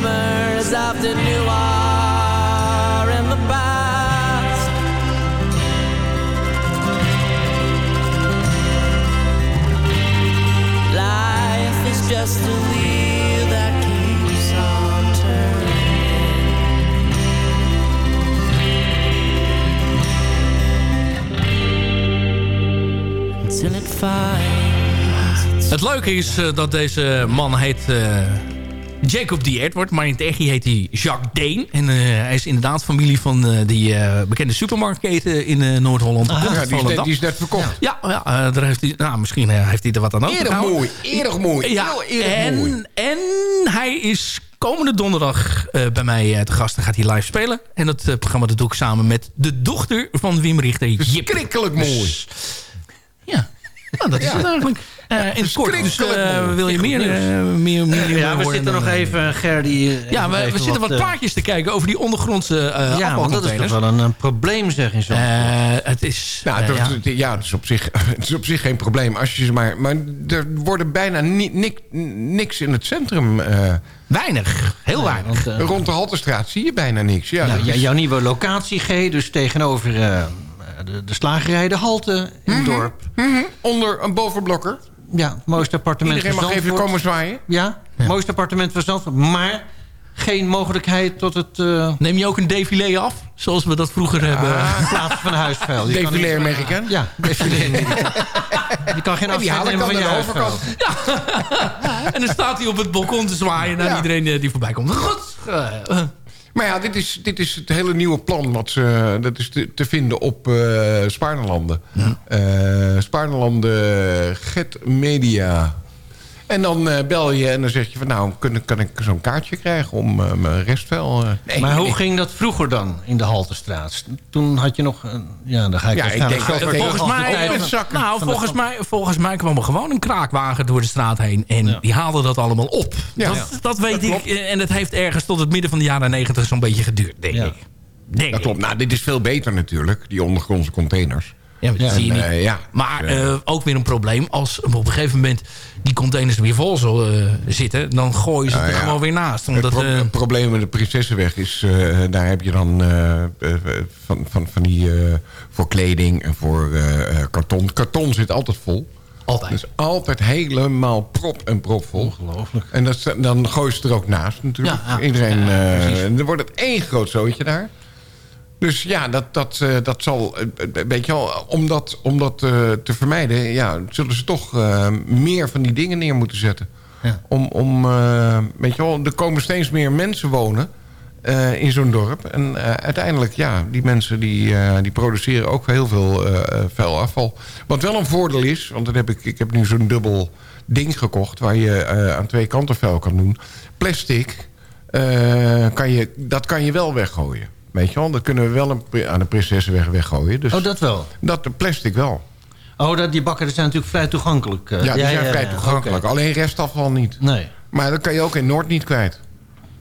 S14: Glimmers of the new in the past. Life is just a wheel that keeps on turning until it finds
S9: Het leuke is eh, dat deze man heet eh, Jacob D. Edward. Maar in het echt heet hij Jacques Deen. En eh, hij is inderdaad familie van eh, die eh, bekende supermarktketen in Noord-Holland.
S10: Ah, ja, die, is net,
S9: Volendam.
S10: die is net verkocht.
S9: Ja, ja daar heeft hij, nou, misschien heeft hij er wat aan
S10: Erg
S9: overgehouden.
S10: mooi, erg mooi.
S9: Ja, en,
S10: mooi.
S9: en hij is komende donderdag bij mij te gast. Dan gaat hij live spelen. En dat programma dat doe ik samen met de dochter van Wim Richter. Jip.
S10: Mooi.
S9: Dus, ja, [LAUGHS] nou, dat is
S11: Ja.
S9: het eigenlijk. Eh, in het kort, dus eh, wil je meer, eh, meer, meer
S11: Ja, we zitten nog even, Gerdy... eh,
S9: Ja, we, zitten wat plaatjes te kijken over die ondergrondse eh
S11: Ja, want dat is toch wel een, een probleem, zeg in zo'n...
S9: Eh, het is...
S10: Nou, dat,
S9: ja.
S10: ja, het, is op zich, [LAUGHS] het is op zich geen probleem. Als je ze maar, maar er worden bijna ni- nik- niks in het centrum. eh,
S9: weinig, heel weinig.
S11: want,
S10: Rond de Haltestraat zie je bijna niks. Ja,
S11: Nou, ja, jouw nieuwe locatie, G, dus tegenover eh, de, de slagerij De Halte in het dorp.
S10: Mhm, onder een bovenblokker.
S11: Ja, het mooiste appartement
S10: Iedereen
S11: van
S10: mag even komen zwaaien.
S11: Ja, het mooiste appartement van Zandvoort. Maar geen mogelijkheid tot het... eh
S9: Neem je ook een défilé af? Zoals we dat vroeger hebben. [LAUGHS]
S11: plaatsen van huisvuil. Je kan
S10: Défilé American.
S11: Ja, défilé [LAUGHS] American. Je kan geen
S10: ik
S11: nemen van je
S10: aan de
S11: huisvuil.
S10: overkant. [LAUGHS]
S9: En dan staat hij op het balkon te zwaaien naar
S10: Ja.
S9: iedereen eh, die voorbij komt. Goed.
S10: Maar ja, dit is, dit is het hele nieuwe plan. Wat ze, dat is te, te vinden op eh Spaarnelanden. Eh, Spaarnelanden, Get Media. En dan eh, bel je en dan zeg je van... nou, kan, kan ik zo'n kaartje krijgen om eh, mijn restvuil... eh, nee,
S11: maar hoe ging dat vroeger dan in de Haltestraat? Toen had je nog... een- ja, dan ga ik
S10: Ja, ik
S11: waarschijnlijk
S10: denk dat-
S9: volgens
S11: de
S9: mij, nou, volgens mij, volgens mij kwam er gewoon een kraakwagen door de straat heen. En die haalde dat allemaal op.
S10: Ja.
S9: Dat, dat weet
S10: Dat
S9: ik. En het heeft ergens tot het midden van de jaren negentig zo'n beetje geduurd, denk
S11: Ja.
S9: ik. Denk
S10: Dat
S9: ik.
S10: klopt. Nou, dit is veel beter natuurlijk. Die ondergrondse containers.
S9: Ja, maar dat
S11: Ja,
S9: zie je niet.
S10: eh, ja.
S9: Maar
S10: eh,
S9: ook weer een probleem. Als op een gegeven moment die containers weer vol zullen eh, zitten... dan gooien ze
S10: Nou
S9: het er
S10: ja.
S9: gewoon weer naast.
S10: Het,
S9: Omdat,
S10: pro-
S9: eh,
S10: het probleem met de Prinsessenweg is... eh, daar heb je dan van, van, van die... eh, voor kleding en voor eh, eh, karton. Karton zit altijd vol.
S9: altijd.
S10: Dus altijd helemaal prop en prop vol.
S11: Ongelooflijk.
S10: En dat, dan gooi je ze er ook naast natuurlijk.
S9: Ja, ja.
S10: Iedereen, eh, dan wordt het één groot zootje daar. Dus ja, dat, dat, eh, dat zal, eh, weet je wel, om dat, om dat eh, te vermijden... Ja, zullen ze toch eh, meer van die dingen neer moeten zetten.
S11: Ja.
S10: Om, om eh, weet je wel, er komen steeds meer mensen wonen eh, in zo'n dorp. En eh, uiteindelijk, ja, die mensen die, eh, die produceren ook heel veel eh, vuil afval. Wat wel een voordeel is, want dan heb ik, ik heb nu zo'n dubbel ding gekocht... waar je eh, aan twee kanten vuil kan doen. Plastic, eh, kan je, dat kan je wel weggooien. Weet je wel, dat kunnen we wel een aan de Prinsessenweg weggooien. Dus
S11: Oh, dat wel.
S10: dat de plastic wel.
S11: Oh, dat, die bakken zijn natuurlijk vrij toegankelijk. eh.
S10: Ja, die zijn vrij
S11: ja.
S10: toegankelijk. Alleen restafval niet.
S11: Nee.
S10: Maar dat kan je ook in Noord niet kwijt.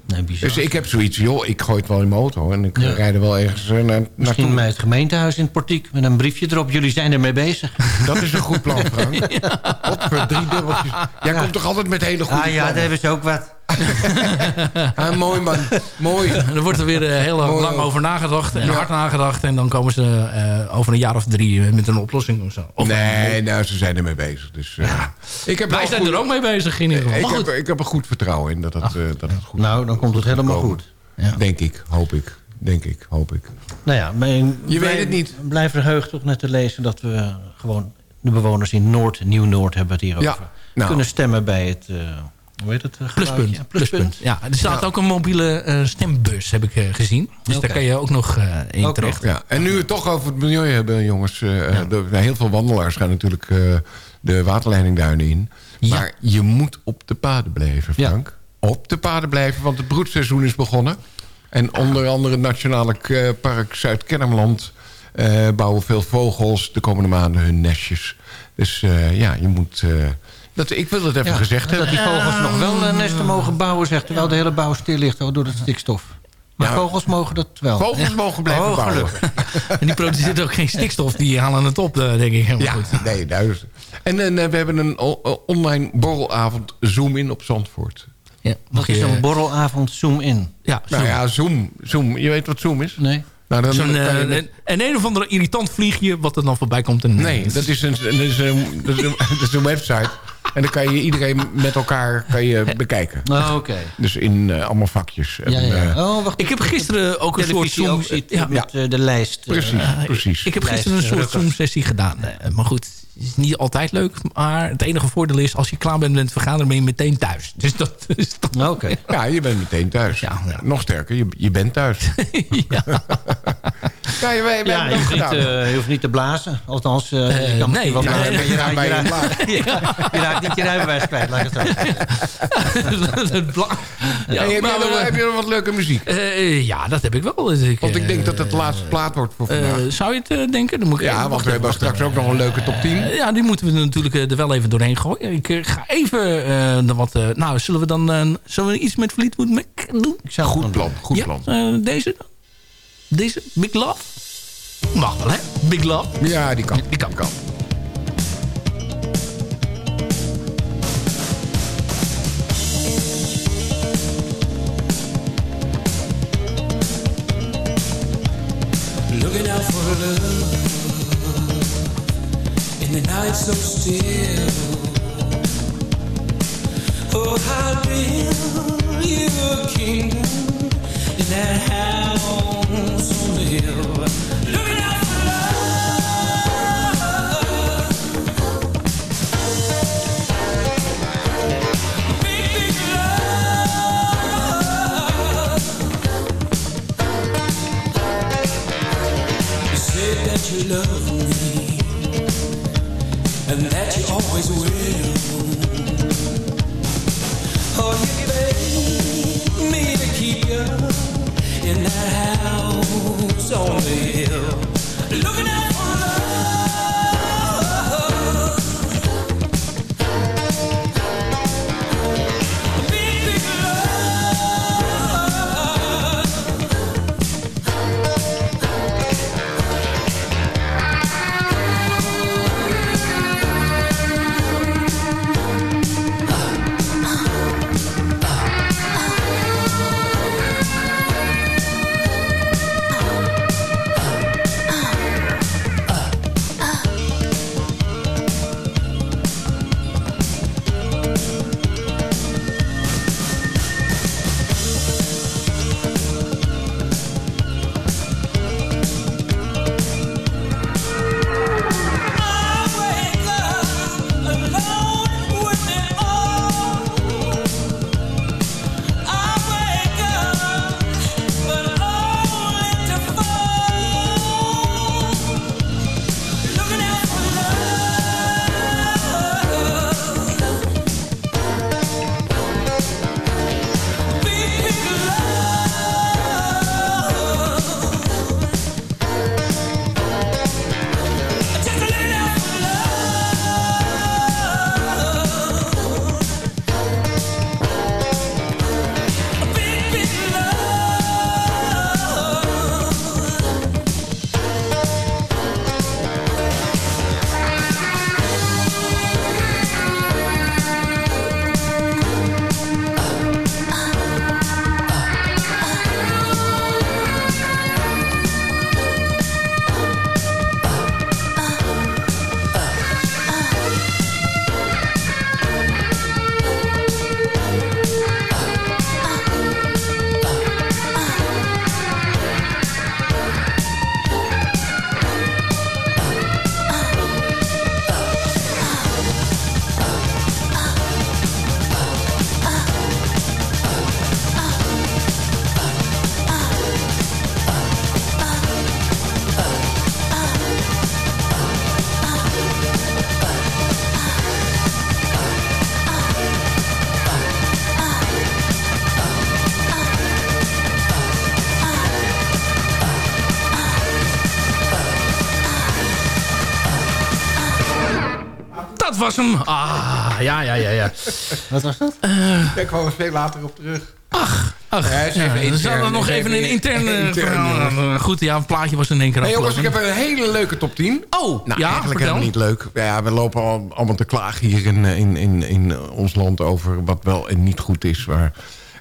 S11: nee, bizar.
S10: Dus ik heb zoiets, joh, ik gooi het wel in mijn auto... en ik
S11: Ja.
S10: rijd er wel ergens eh, naar,
S11: Misschien bij het gemeentehuis in het portiek met een briefje erop. Jullie zijn ermee bezig. [LAUGHS]
S10: Dat is een goed plan, Frank. [LAUGHS] Wat voor drie dubbeltjes. Jij komt toch altijd met hele goede
S11: Ah ja, daar
S10: plannen?
S11: hebben ze ook wat. [LAUGHS]
S10: Ah, mooi, man. Mooi. [LAUGHS]
S9: er wordt er weer eh, heel
S10: Mooi
S9: lang over nagedacht. En
S10: Ja.
S9: hard nagedacht. En dan komen ze eh, over een jaar of drie eh, met een oplossing of zo. Of
S10: Nee, nou, ze zijn ermee bezig. Dus, eh, ik heb
S9: Wij zijn
S10: goed-
S9: er ook mee bezig in ieder geval.
S10: Ik
S9: Maar
S10: heb,
S9: goed.
S10: ik heb er goed vertrouwen in dat het, eh, dat het goed
S11: Nou, dan komt het helemaal goed.
S10: Denk ik, hoop ik. Denk ik, hoop ik.
S11: Nou ja,
S10: Je weet het niet.
S11: Blijf verheugd toch net te lezen dat we gewoon de bewoners in Noord, Nieuw-Noord hebben het hierover.
S10: Ja, nou.
S11: Kunnen stemmen bij het, eh, Hoe heet het? eh,
S9: Pluspunt.
S11: Ja,
S9: pluspunt. Ja, er staat ook een mobiele eh, stembus, heb ik eh, gezien. Dus daar kan je ook nog in terecht.
S10: Ja. En nu we het toch over het milieu hebben, jongens. de- heel veel wandelaars gaan natuurlijk de waterleidingduinen in. Maar je moet op de paden blijven, Frank. Op de paden blijven, want het broedseizoen is begonnen. En onder andere het Nationale Park Zuid-Kennemerland... bouwen veel vogels de komende maanden hun nestjes. Dus ja, je moet... dat, ik wil het even
S11: Ja,
S10: gezegd
S11: dat
S10: hebben.
S11: die vogels nog wel eh, nesten mogen bouwen, zegt terwijl de hele bouw stil ligt door het stikstof. Maar
S9: Ja.
S11: vogels mogen dat wel.
S10: Vogels mogen blijven
S9: Oh,
S10: bouwen.
S9: En die produceren ook geen stikstof. Die halen het op, eh, denk ik. Helemaal
S10: Ja,
S9: goed.
S10: nee, duizend. En eh, we hebben een online borrelavond Zoom-in op Zandvoort.
S9: Ja,
S11: Wat is een borrelavond zoom-in?
S9: Ja,
S10: Nou ja, Zoom. Zoom. Je weet wat Zoom is?
S11: Nee.
S10: Nou, dan,
S9: Zo'n,
S10: dan je
S9: een, en een of andere irritant vliegje wat er dan voorbij komt. En,
S10: nee, dat is, een, dat, is een, dat, is een, dat is een website. En dan kan je iedereen met elkaar kan je bekijken.
S11: Oh, Oké.
S10: Dus in eh, allemaal vakjes. En,
S11: Ja, ja.
S10: eh,
S11: Oh, wacht.
S9: Ik heb gisteren ook een soort
S11: televisie
S9: Zoom...
S11: ook ziet
S9: ja,
S11: met eh, de lijst. eh,
S10: precies, precies.
S9: Ik heb gisteren een soort. Zoom-sessie gedaan. Eh, maar goed, het is niet altijd leuk. Maar het enige voordeel is, als je klaar bent met het vergaderen... ben je meteen thuis. Dus dat [LAUGHS] is toch...
S11: Oké.
S10: Ja, je bent meteen thuis.
S9: Ja, ja.
S10: Nog sterker, je, je bent thuis. [LAUGHS]
S9: ja.
S10: Ja, je, wij, wij
S11: Ja, je
S10: dat
S11: hoeft, niet,
S10: gedaan.
S11: eh, je hoeft niet te blazen. Althans, eh, je
S9: Eh,
S11: kan
S9: nee,
S11: wel
S9: ja,
S11: je raakt-
S10: bij
S11: je raakt- je raakt niet je rijbewijs kwijt, laat ik het zo zeggen. [LAUGHS]
S9: Ja,
S10: Hey, heb,
S9: maar,
S10: je nog,
S9: eh,
S10: heb je nog wat leuke muziek?
S9: eh, ja, dat heb ik wel. Dus ik,
S10: Want ik denk
S9: eh,
S10: dat het de laatste plaat wordt voor
S9: eh,
S10: vandaag.
S9: zou je het eh, denken? Dan moet ik
S10: ja,
S9: even
S10: want we hebben straks ook nog een leuke top 10.
S9: Eh, ja, die moeten we natuurlijk eh, er wel even doorheen gooien. Ik eh, ga even eh, wat... eh, nou, zullen we dan eh, zullen we iets met Fleetwood Mac doen?
S11: Ik zou
S10: Goed plan, goed
S9: ja,
S10: plan.
S9: eh, deze dan? Deze? Big Love? Mag wel, hè? Big Love?
S10: Ja, die kan.
S9: Die kan.
S10: kan.
S8: Looking out for love in the night so still. Oh, how build you a kingdom in that house on the hill. Love
S9: hem. Ah, ja, ja, ja. ja.
S11: Wat was dat?
S10: Daar komen we veel later op terug.
S9: Ach,
S10: Ja, is
S9: ja, zat er nog even een [LAUGHS] intern eh, verhaal.
S10: ja.
S9: Goed, ja, een plaatje was in één keer
S10: Hey jongens, ik heb een hele leuke top 10.
S9: Oh,
S10: Nou,
S9: ja,
S10: eigenlijk helemaal niet leuk. Ja, we lopen al, allemaal te klagen hier in, in, in, in ons land over wat wel en niet goed is. Maar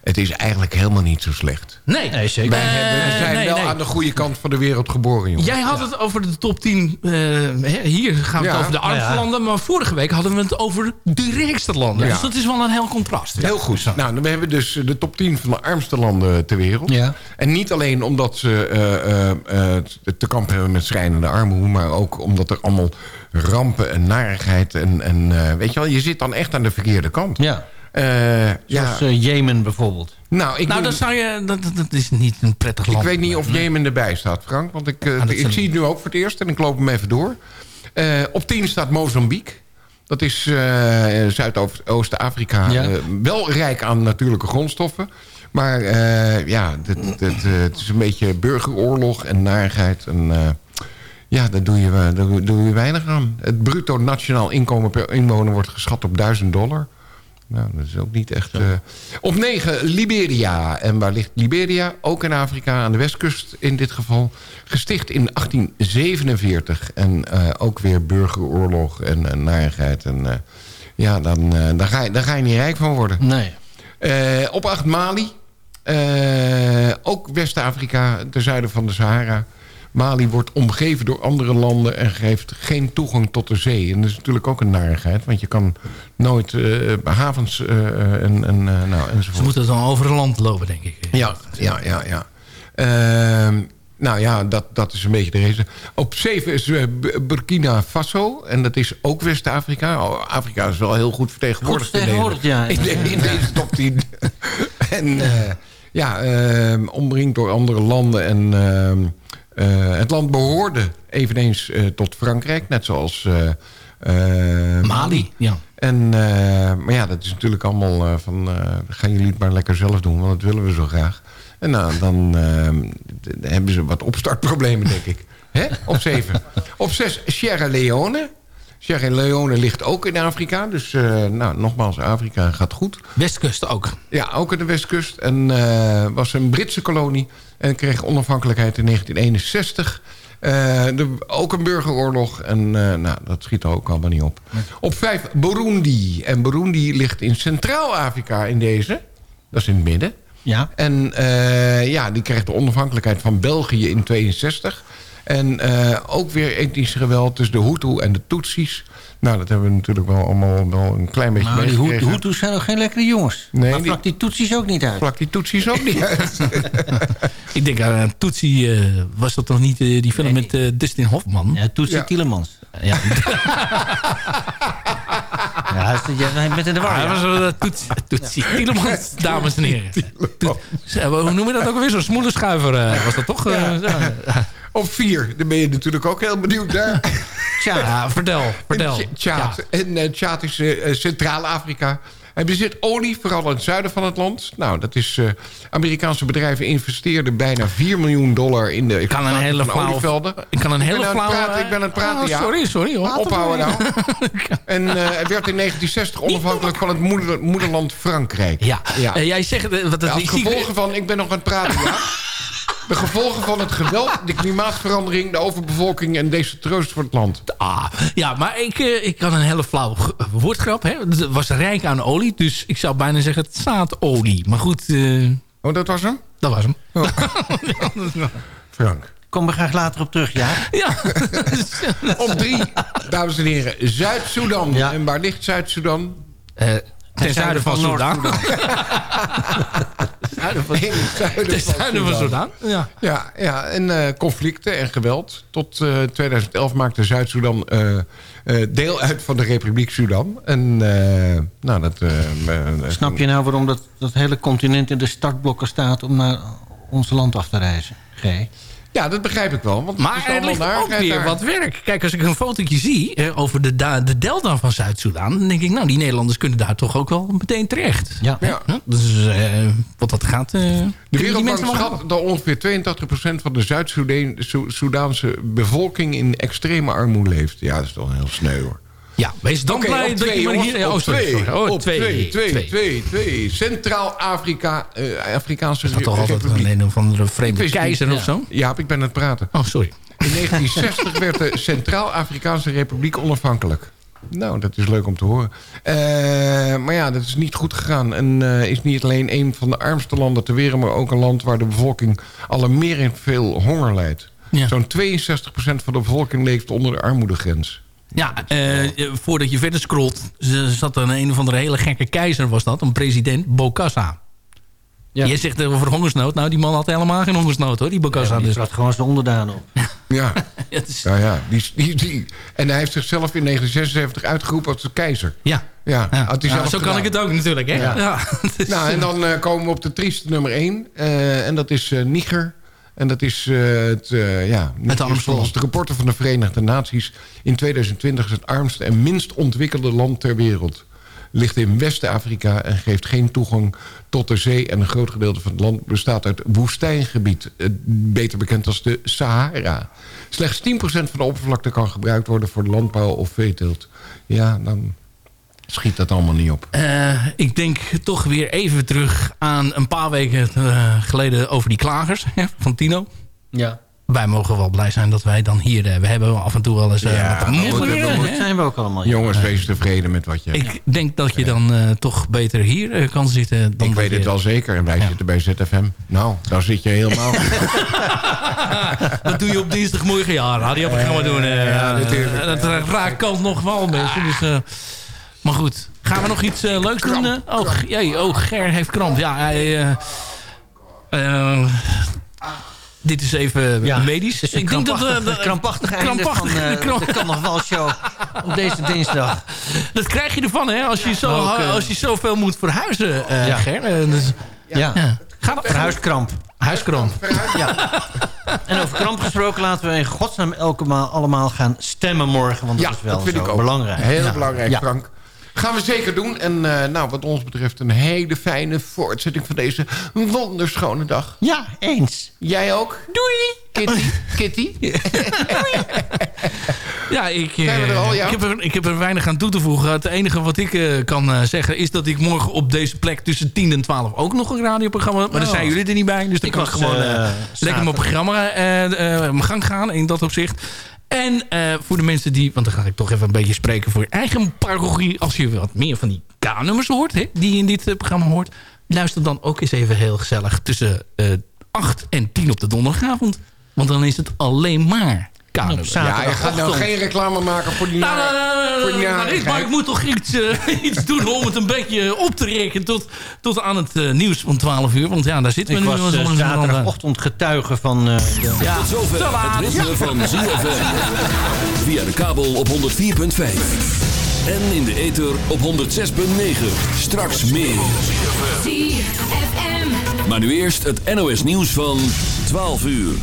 S10: het is eigenlijk helemaal niet zo slecht.
S9: Nee,
S11: Nee, zeker.
S10: Wij hebben, we zijn
S9: nee,
S10: wel
S9: nee.
S10: aan de goede kant van de wereld geboren, jongens.
S9: Jij had het over de top 10. eh, hè, hier gaan we het over de armste
S11: Ja.
S9: landen. Maar vorige week hadden we het over de rijkste landen.
S10: Ja.
S9: Dus dat is wel een heel contrast.
S10: Heel goed. Nou, dan hebben we dus de top 10 van de armste landen ter wereld.
S11: Ja.
S10: En niet alleen omdat ze eh, eh, eh, te kampen hebben met schrijnende armoede... maar ook omdat er allemaal rampen en narigheid... en, en eh, weet je wel, je zit dan echt aan de verkeerde kant.
S11: Ja.
S10: Eh, ja.
S11: Zoals eh, Jemen bijvoorbeeld.
S10: Nou, ik,
S9: Nou, dan zou je, dat, dat- dat is niet een prettig
S10: ik
S9: land.
S10: weet niet of Jemen erbij staat, Frank. Want ik, eh,
S9: dat
S10: ik
S9: zijn-
S10: zie het nu ook voor het eerst en ik loop hem even door. Eh, op 10 staat Mozambique. Dat is eh, Zuidoost-Afrika.
S11: Ja.
S10: wel rijk aan natuurlijke grondstoffen. Maar eh, ja, dit, dit, het is een beetje burgeroorlog en narigheid. En, eh, ja, daar doe, je, daar doe je weinig aan. Het bruto nationaal inkomen per inwoner wordt geschat op 1000 dollar. Nou, dat is ook niet echt... eh. Op 9 Liberia. En waar ligt Liberia? Ook in Afrika, aan de westkust in dit geval. Gesticht in 1847. En eh, ook weer burgeroorlog en, en narigheid. En, eh, ja, dan, daar, ga je, daar ga je niet rijk van worden.
S11: Nee.
S10: Op 8 Mali. Ook West-Afrika, ten zuiden van de Sahara. Mali wordt omgeven door andere landen en geeft geen toegang tot de zee. En dat is natuurlijk ook een narigheid, want je kan nooit eh, havens eh, en, en, eh, nou, enzovoort.
S9: Ze moeten dan over het land lopen, denk ik.
S10: Ja, ja, ja. ja. Ehm, nou ja, dat, dat is een beetje de reden. Op 7 is Burkina Faso. En dat is ook West-Afrika. Oh, Afrika is wel heel goed vertegenwoordigd,
S11: Goed vertegenwoordigd,
S10: in,
S11: ja.
S10: deze, in, de- in deze [LAUGHS] top 10. [LAUGHS] en ja, ehm, omringd door andere landen. En ehm, eh, het land behoorde eveneens eh, tot Frankrijk. Net zoals eh, eh,
S9: Mali, ja.
S10: en, eh, maar ja, dat is natuurlijk allemaal eh, van... eh, gaan jullie het maar lekker zelf doen, want dat willen we zo graag. En nou, dan eh, hebben ze wat opstartproblemen, denk ik. Hè? Op zeven. [LAUGHS] Op zes, Sierra Leone. Sierra Leone ligt ook in Afrika. Dus eh, nou, nogmaals, Afrika gaat goed.
S9: Westkust ook.
S10: Ja, ook aan de westkust. En eh, was een Britse kolonie. En kreeg onafhankelijkheid in 1961. Eh, de, ook een burgeroorlog. En eh, nou, dat schiet er ook allemaal niet op. Op vijf Burundi. En Burundi ligt in Centraal-Afrika in deze. Dat is in het midden.
S11: Ja.
S10: En eh, ja, die kreeg de onafhankelijkheid van België in 62. En eh, ook weer etnisch geweld tussen de Hutu en de Tutsis. Nou, dat hebben we natuurlijk wel allemaal wel een klein beetje
S11: Maar die Ho-
S10: meegekregen.
S11: Hutus zijn nog geen lekkere jongens.
S10: Nee,
S11: maar
S10: die-
S11: vlak die Tutsis ook niet uit.
S10: Vlak die Tutsis ook niet uit. [LAUGHS]
S9: Ik denk aan Tootsie, eh, was dat nog niet eh, die film met Dustin Hoffman?
S11: Ja, Tutsi
S10: Ja.
S11: Tielemans.
S9: Ja, [LAUGHS]
S11: Ja, is- jij bent in de war.
S9: Ah,
S11: ja.
S9: dat was wel Toetsie, [LAUGHS] Toetsie Tielemans, dames en heren. Toet- Hoe noem je dat ook alweer? Zo'n smoelenschuiver eh, was dat toch? Eh, ja.
S10: Op vier, daar ben je natuurlijk ook heel benieuwd naar. [LAUGHS]
S9: Ja, vertel, vertel.
S10: Tj- Tjaad. En eh, Tjaad is eh, Centraal-Afrika. Hij bezit olie, vooral in het zuiden van het land. Nou, dat is... eh, Amerikaanse bedrijven investeerden bijna 4 miljoen dollar in de
S9: Ik kan een hele
S10: olievelden.
S9: Ik kan een hele flauwe...
S10: ik ben aan het praten,
S9: Oh,
S10: ja.
S9: Sorry, sorry hoor.
S10: Ophouden nou. [LAUGHS] En hij werd in 1960 onafhankelijk van het moeder- moederland Frankrijk.
S9: Ja,
S10: Ja.
S9: Jij zegt... Wat,
S10: Ja,
S9: dat
S10: als
S9: ik zie-
S10: gevolgen van, ik ben nog aan het praten, ja. [LAUGHS] De gevolgen van het geweld, de klimaatverandering, de overbevolking en desastreus voor het land.
S9: Ah, ja, maar ik, eh, ik kan een hele flauw woordgrap. Hè. Het was rijk aan olie, dus ik zou bijna zeggen het zaadolie. Maar goed, eh,
S10: Oh, dat was hem?
S9: dat was hem. [LAUGHS]
S10: Frank.
S11: Kom er graag later op terug, ja. [LAUGHS]
S9: Ja,
S10: Op drie, dames en heren, Zuid-Soedan.
S11: Ja.
S10: En waar ligt Zuid-Soedan?
S9: Eh, [LAUGHS] ten zuiden van Soudaan. Zuiden van-
S10: In het zuiden
S9: Ten
S10: van
S9: zuiden van. Soudaan. Ja.
S10: Ja, ja en eh, conflicten en geweld. Tot eh, 2011 maakte Zuid-Soedan eh, eh, deel uit van de Republiek Sudan. En eh, nou, dat... eh, eh,
S11: Snap je nou waarom dat, dat hele continent in de startblokken staat... om naar ons land af te reizen? G.
S10: Ja, dat begrijp ik wel. Want is
S9: Maar er ligt ook
S10: narigheid
S9: weer
S10: daar.
S9: wat werk. Kijk, als ik een fotootje zie eh, over de, de delta van Zuid-Soedan... dan denk ik, nou, die Nederlanders kunnen daar toch ook wel meteen terecht.
S11: Ja.
S10: Ja.
S9: Ja, Dus eh, wat dat gaat... eh,
S10: De Wereldbank schat dat ongeveer 82% van de Zuid-Soedaanse bevolking in extreme armoede leeft. Ja, dat is toch heel sneu hoor.
S9: Ja, wees dan
S10: Oké,
S9: blij dat je maar hier... Oh, sorry,
S10: twee.
S9: Oh,
S10: op
S9: twee,
S10: twee, twee,
S9: twee.
S10: twee, twee. Centraal-Afrika, eh, Afrikaanse
S9: Is dat toch altijd een, een of andere vreemde keizer of zo?
S10: Ja, ik ben aan het praten.
S9: Oh, sorry.
S10: In 1960 [LAUGHS] werd de Centraal-Afrikaanse Republiek onafhankelijk. Nou, dat is leuk om te horen. Eh, maar ja, dat is niet goed gegaan. En eh, is niet alleen een van de armste landen ter wereld... maar ook een land waar de bevolking alarmerend veel honger lijdt. Zo'n 62% van de bevolking leeft onder de armoedegrens.
S9: Ja, eh, voordat je verder scrolt... zat er een, een of andere hele gekke keizer, was dat. Een president, Bokassa. Je zegt over hongersnood. Nou, die man had helemaal geen hongersnood, hoor. Die Bokassa.
S11: Ja, die
S9: dus.
S11: gewoon zijn onderdaan op.
S10: Ja. [LAUGHS] ja, ja. Die, die, die. En hij heeft zichzelf in 1976 uitgeroepen als de keizer.
S9: Ja.
S10: Ja,
S9: Ja.
S10: had hij
S9: Ja,
S10: zelf
S9: zo kan ik het ook natuurlijk, hè?
S10: Ja.
S9: Ja. Dus,
S10: nou, en dan eh, komen we op de trieste nummer 1. en dat is eh, Niger. En dat is eh, het, eh, ja, is
S9: armste
S10: volgens de rapporten van de Verenigde Naties... in 2020 het armste en minst ontwikkelde land ter wereld. Ligt in West-Afrika en geeft geen toegang tot de zee... en een groot gedeelte van het land bestaat uit woestijngebied. eh, beter bekend als de Sahara. Slechts 10% van de oppervlakte kan gebruikt worden... voor landbouw of veeteelt. Ja, dan schiet dat allemaal niet op.
S9: Eh, ik denk toch weer even terug aan een paar weken eh, geleden over die klagers hè, van Tino.
S11: Ja.
S9: Wij mogen wel blij zijn dat wij dan hier... eh, we hebben af en toe wel eens...
S10: Ja,
S9: wat
S11: zijn we ook allemaal.
S10: Jongens, wees tevreden met wat je hebt.
S9: Ik denk dat je dan eh, toch beter hier kan zitten. Dan
S10: Ik weet het wel zeker. En wij zitten bij ZFM. Nou, daar zit je helemaal. [LAUGHS]
S9: Dat doe je op dinsdagmorgen. Ja, radioprogramma doen.
S10: ja,
S9: dat raakt kant nog wel mensen. Dus, eh, maar goed. Gaan we nog iets eh, leuks doen? eh? oh, g- jee, oh, Ger heeft kramp. Ja, hij... eh, eh, dit is even
S11: Ja,
S9: medisch.
S11: Het is een krampachtig,
S9: dat,
S11: krampachtig einde
S9: krampachtig-
S11: van eh,
S9: kramp-
S11: de carnavalshow op deze dinsdag. [LAUGHS]
S9: Dat krijg je ervan, hè? Als je, zo,
S11: ook,
S9: als je zoveel moet verhuizen, eh
S11: Ja.
S9: Ger. Dus-
S11: Ja,
S9: dan-
S11: verhuiskramp.
S9: Huiskramp.
S11: Ja. En over kramp gesproken laten we in godsnaam elke maal allemaal gaan stemmen morgen. Want dat
S10: ja,
S11: is wel
S10: dat vind
S11: zo
S10: ik ook.
S11: belangrijk.
S10: Heel
S11: Ja.
S10: belangrijk,
S11: Ja.
S10: Frank. Gaan we zeker doen. En eh, nou, wat ons betreft een hele fijne voortzetting van deze wonderschone dag.
S11: Ja, eens.
S10: Jij ook? Doei! Kitty, [LAUGHS] Kitty.
S9: Ja, ik,
S10: Zijn we er
S9: eh,
S10: al, ja?
S9: ik, heb er, ik heb er weinig aan toe te voegen. Het enige wat ik eh, kan zeggen is dat ik morgen op deze plek tussen 10 en 12 ook nog een radioprogramma... Maar daar
S11: Oh.
S9: zijn jullie er niet bij. Dus dan
S11: Ik
S9: kan ik
S11: was,
S9: gewoon lekker mijn programma eh, eh, mijn gang gaan in dat opzicht. En eh, voor de mensen die... Want dan ga ik toch even een beetje spreken voor je eigen parochie. Als je wat meer van die K-nummers hoort, hè, die je in dit eh, programma hoort... luister dan ook eens even heel gezellig tussen eh 8 en 10 op de donderdagavond. Want dan is het alleen maar
S10: Ja, je gaat nou geen reclame maken voor die...
S9: Nou,
S10: na-
S9: nou,
S10: voor die
S9: nou, maar ik, maar ik moet toch iets, eh, [LAUGHS] iets doen om het een beetje op te rekenen tot, tot aan het eh, nieuws van 12 uur. Want ja, daar zitten we
S11: Ik
S9: nu
S11: was eh,
S9: eens aan.
S11: zaterdagochtend getuige van... eh, de-
S9: Ja,
S5: Tot zover
S9: te laat.
S5: het ritme van ZFM. Via de kabel op 104.5. En in de ether op 106.9. Straks meer.
S12: ZFM.
S5: Maar nu eerst het NOS nieuws van 12 uur.